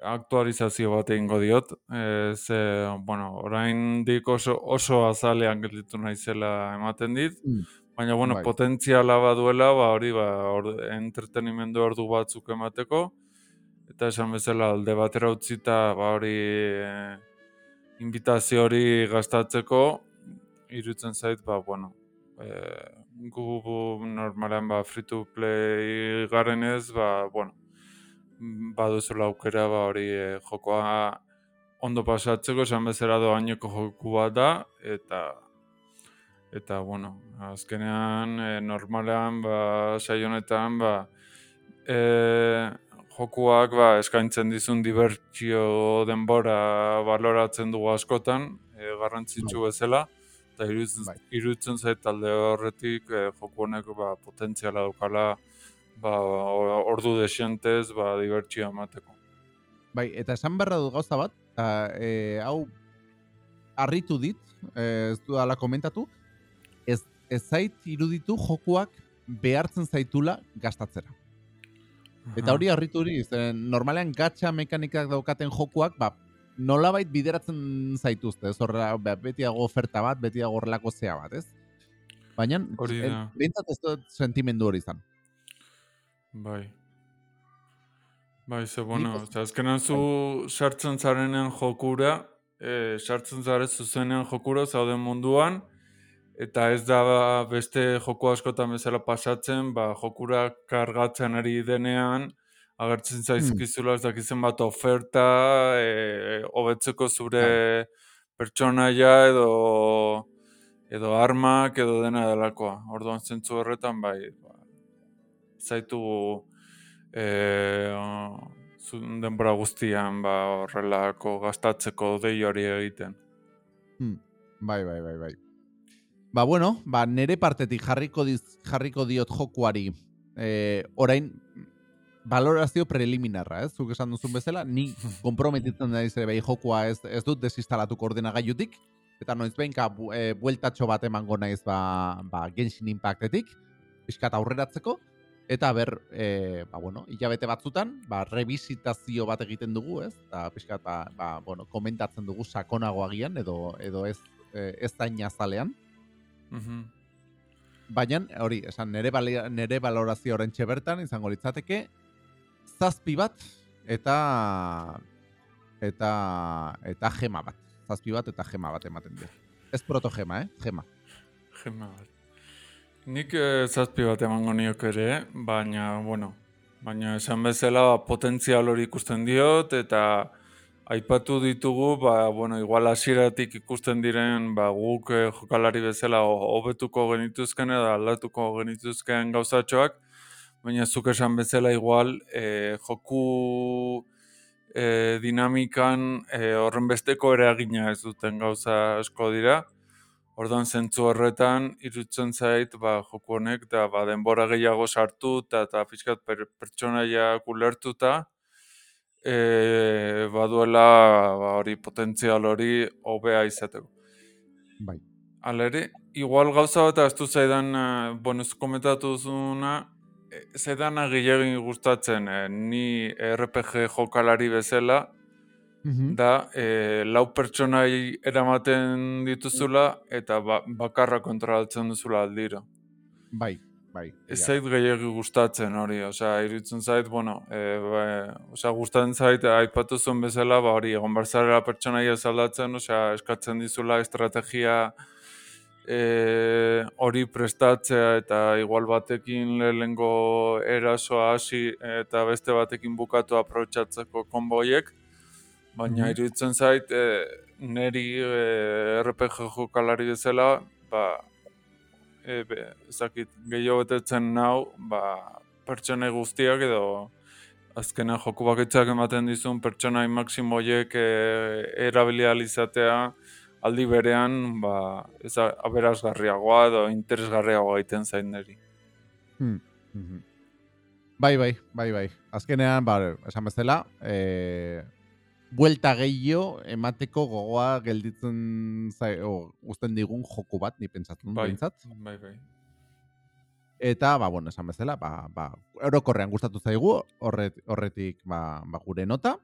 aktualizazio bat egingo diot. E, ze, bueno, orain oso, oso azalean gelditu naizela ematen dit. Mm. Baina, bueno, Bai. potentziala baduela, ba, hori, ba, or, entretenimendu ordu batzuk emateko. Eta esan bezala alde batera utzita, ba, hori, e, invitazio hori gastatzeko, irutzen zait, ba, bueno, e, gu, gu normalean, ba, free to play garenez, ba, bueno, baduzula aukera ba hori e, jokoa ondo pasatzeko esan bezala doaineko joku bat da eta eta bueno, azkenean e, normalean ba saio honetan ba e, jokuak ba eskaintzen dizun dibertsio denbora baloratzen dugu askotan, e, garrantzitsu bezala eta iruditzen, Bai. iruditzen zait talde horretik e, joku honek ba potentziala daukala ba, ordu desientez, ba, dibertsioa emateko. Bai, eta esan berra dut gauza bat, eta, e, hau harritu dit, e, ez du ala komentatu, ez, ez zait iruditu jokuak behartzen zaitula gastatzera. Eta hori harritu hori, zeren normalean gatxa mekanikak daukaten jokuak, ba, nolabait bideratzen zaituzte, ez horrela, ba, betiago oferta bat, betiago horrelako zea bat, ez? Baina, behintzat ez dut sentimendu hori izan. Bai. Bai, ze, bueno, ze azkenan zu sartzen zarenean jokura, e, sartzen zare zuzenean jokura zauden munduan, eta ez da beste joko askotan bezala pasatzen, ba, jokura kargatzen ari denean, agertzen zaizkizula ez dakizen bat oferta, e, hobetzeko zure pertsonaia edo edo armak edo dena delakoa. Orduan zentzu horretan bai, zaitu e, denbora guztian ba, horrelako gastatzeko dei hori egiten. Hmm. Bai, bai, bai, bai. Ba, bueno, ba, nere partetik jarriko, diz, jarriko diot jokuari e, orain valorazio preliminarra, ez? Zuk esan duzun bezala, ni [LAUGHS] komprometitzen naiz ere bai jokua ez, ez dut desinstalatuko ordenagailutik, eta noiz behinka bu, e, bueltatxo bat emango naiz ba, ba, Genshin Impactetik, pixkat aurreratzeko, eta ber, e, ba, bueno, hilabete batzutan, ba, revisitazio bat egiten dugu, ez? Eta pixkat, ba, ba, bueno, komentatzen dugu sakonago agian, edo, edo ez, e, ez da inazalean. Mhm. Baina, hori, esan, nere, balia, nere valorazio orentxe bertan, izango litzateke, zazpi bat, eta eta eta gema bat. Zazpi bat eta gema bat ematen dio. Ez protogema, eh? Gema. Gema bat. Nik eh, zazpi bat emango niok ere, baina, bueno, baina esan bezala potentzial hori ikusten diot, eta aipatu ditugu, ba, bueno, igual hasieratik ikusten diren, ba, guk eh, jokalari bezala ho- hobetuko genituzken edo aldatuko genituzken gauzatxoak, baina zuk esan bezala igual eh, joku eh, dinamikan eh, horren besteko eragina ez duten gauza asko dira. Orduan zentzu horretan irutzen zait ba, joku honek da ba, denbora gehiago sartu eta eta pixkat per, pertsonaiak ulertuta e, baduela ba, hori potentzial hori hobea izateko. Bai. Alere, igual gauza bat astu zaidan, eh, bueno, komentatu duzuna, eh, zaidana gehiagin gustatzen, eh, ni RPG jokalari bezala, da e, lau pertsonai eramaten dituzula eta ba, bakarra kontrolatzen duzula aldiro. Bai, bai. Ez zait gehiagi gustatzen hori, osea, iruditzen zait, bueno, e, ba, osea, gustatzen zait, aipatu zuen bezala, ba, hori, egon barzarela pertsonaia zaldatzen, osea, eskatzen dizula estrategia e, hori prestatzea eta igual batekin lehengo erasoa hasi eta beste batekin bukatu aprobetxatzeko konboiek, baina Mhm. iruditzen zait, e, neri e, RPG jokalari bezala, ba, e, be, ezakit, gehiago betetzen nau, ba, pertsonai guztiak edo azkena joku bakitzak ematen dizun pertsonai maksimoiek e, erabilializatea aldi berean ba, ez aberazgarriagoa edo interesgarriagoa egiten zain niri. Hmm. Mhm. Bai, bai, bai, bai. Azkenean, ba, esan bezala, e, buelta gehiago emateko gogoa gelditzen zai, o, uzten digun joku bat, ni pentsatzen Bai, behintzat. bai, bai. Eta, ba, bueno, esan bezala, ba, ba, orokorrean gustatu zaigu, horret, horretik, ba, ba, gure nota.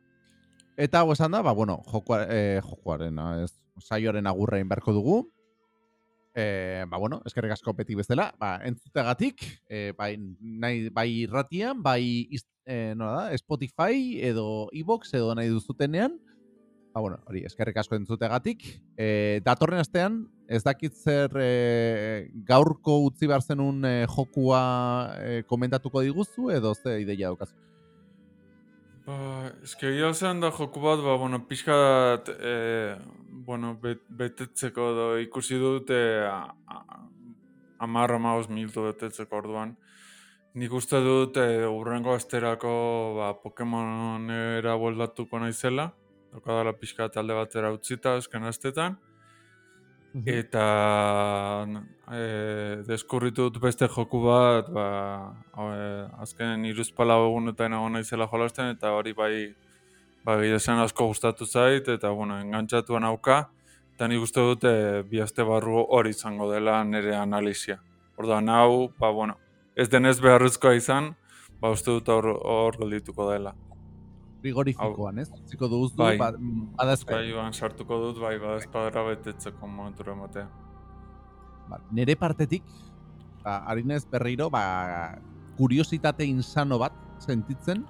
Eta, hau esan da, ba, bueno, jokua, eh, jokuaren, ah, ez, saioaren agurra inberko dugu. E, ba, bueno, eskerrik asko beti bezala, ba, entzutegatik, e, bai, nahi, bai irratian, bai, iz, e, nola da, Spotify edo iVoox edo nahi duzutenean, ba, bueno, hori, eskerrik asko entzutegatik. E, datorren astean, ez dakit zer e, gaurko utzi behar zenun e, jokua e, komentatuko diguzu, edo ze ideia daukazu. Ba, eske egia zen da joku bat, ba, bueno, pixka dat, e, bueno, bet, betetzeko edo ikusi dut e, amarra maus miltu betetzeko orduan. Nik uste dut e, urrengo asterako ba, Pokemonera bueldatuko naizela. Daukadala pixka talde batera utzita esken astetan. Eta e, deskurritu dut beste joku bat, ba, e, azken iruzpala egunetan egon naizela jolasten, eta hori bai, ba, gehiazen asko gustatu zait, eta bueno, engantzatuan auka, eta nik uste dut e, bi aste barru hori izango dela nire analizia. Orduan hau, ba, bueno, ez denez beharrezkoa izan, ba, uste dut hor, hor geldituko dela. Frigorifikoan, ez? Ziko duzu, Bai. ba, badazpe. Bai, joan sartuko dut, bai, badezpadera betetzeko momentura ematea. Ba, nere partetik, ba, harinez berriro, ba, kuriositate insano bat sentitzen,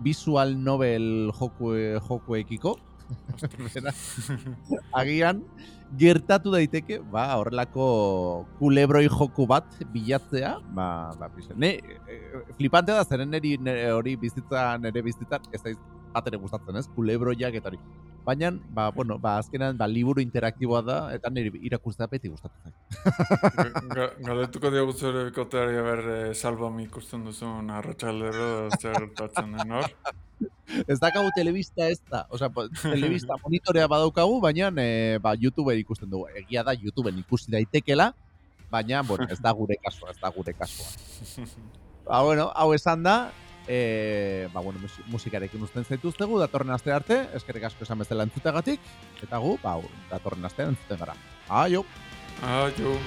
visual novel joku, jokuekiko. [LAUGHS] Agian, gertatu daiteke, ba, horrelako kulebroi joku bat bilatzea, ba, ba. Ne, e, flipante da, zeren neri hori bizitza, nere bizitza, ez da bat ere gustatzen, ez? Kulebroiak eta hori. Baina, ba, bueno, ba, azkenan, ba, liburu interaktiboa da, eta niri irakustea beti gustatzen zait. Ga- Galdetuko diogu zure bikoteari ber e, salbam ikusten duzun arratsaldero zer gertatzen den hor. Ez dakagu telebista ez da, osea, po- telebista monitorea badaukagu, baina e, ba, YouTube ikusten dugu. Egia da, YouTubeen ikusi daitekela, baina, bueno, ez da gure kasua, ez da gure kasua. [LAUGHS] Ba, bueno, hau esan da, e, ba, bueno, musi- musikarekin uzten zaituztegu, datorren aste arte, eskerrik asko esan bezala entzutegatik, eta gu, ba, datorren astean entzuten gara. Aio! Aio.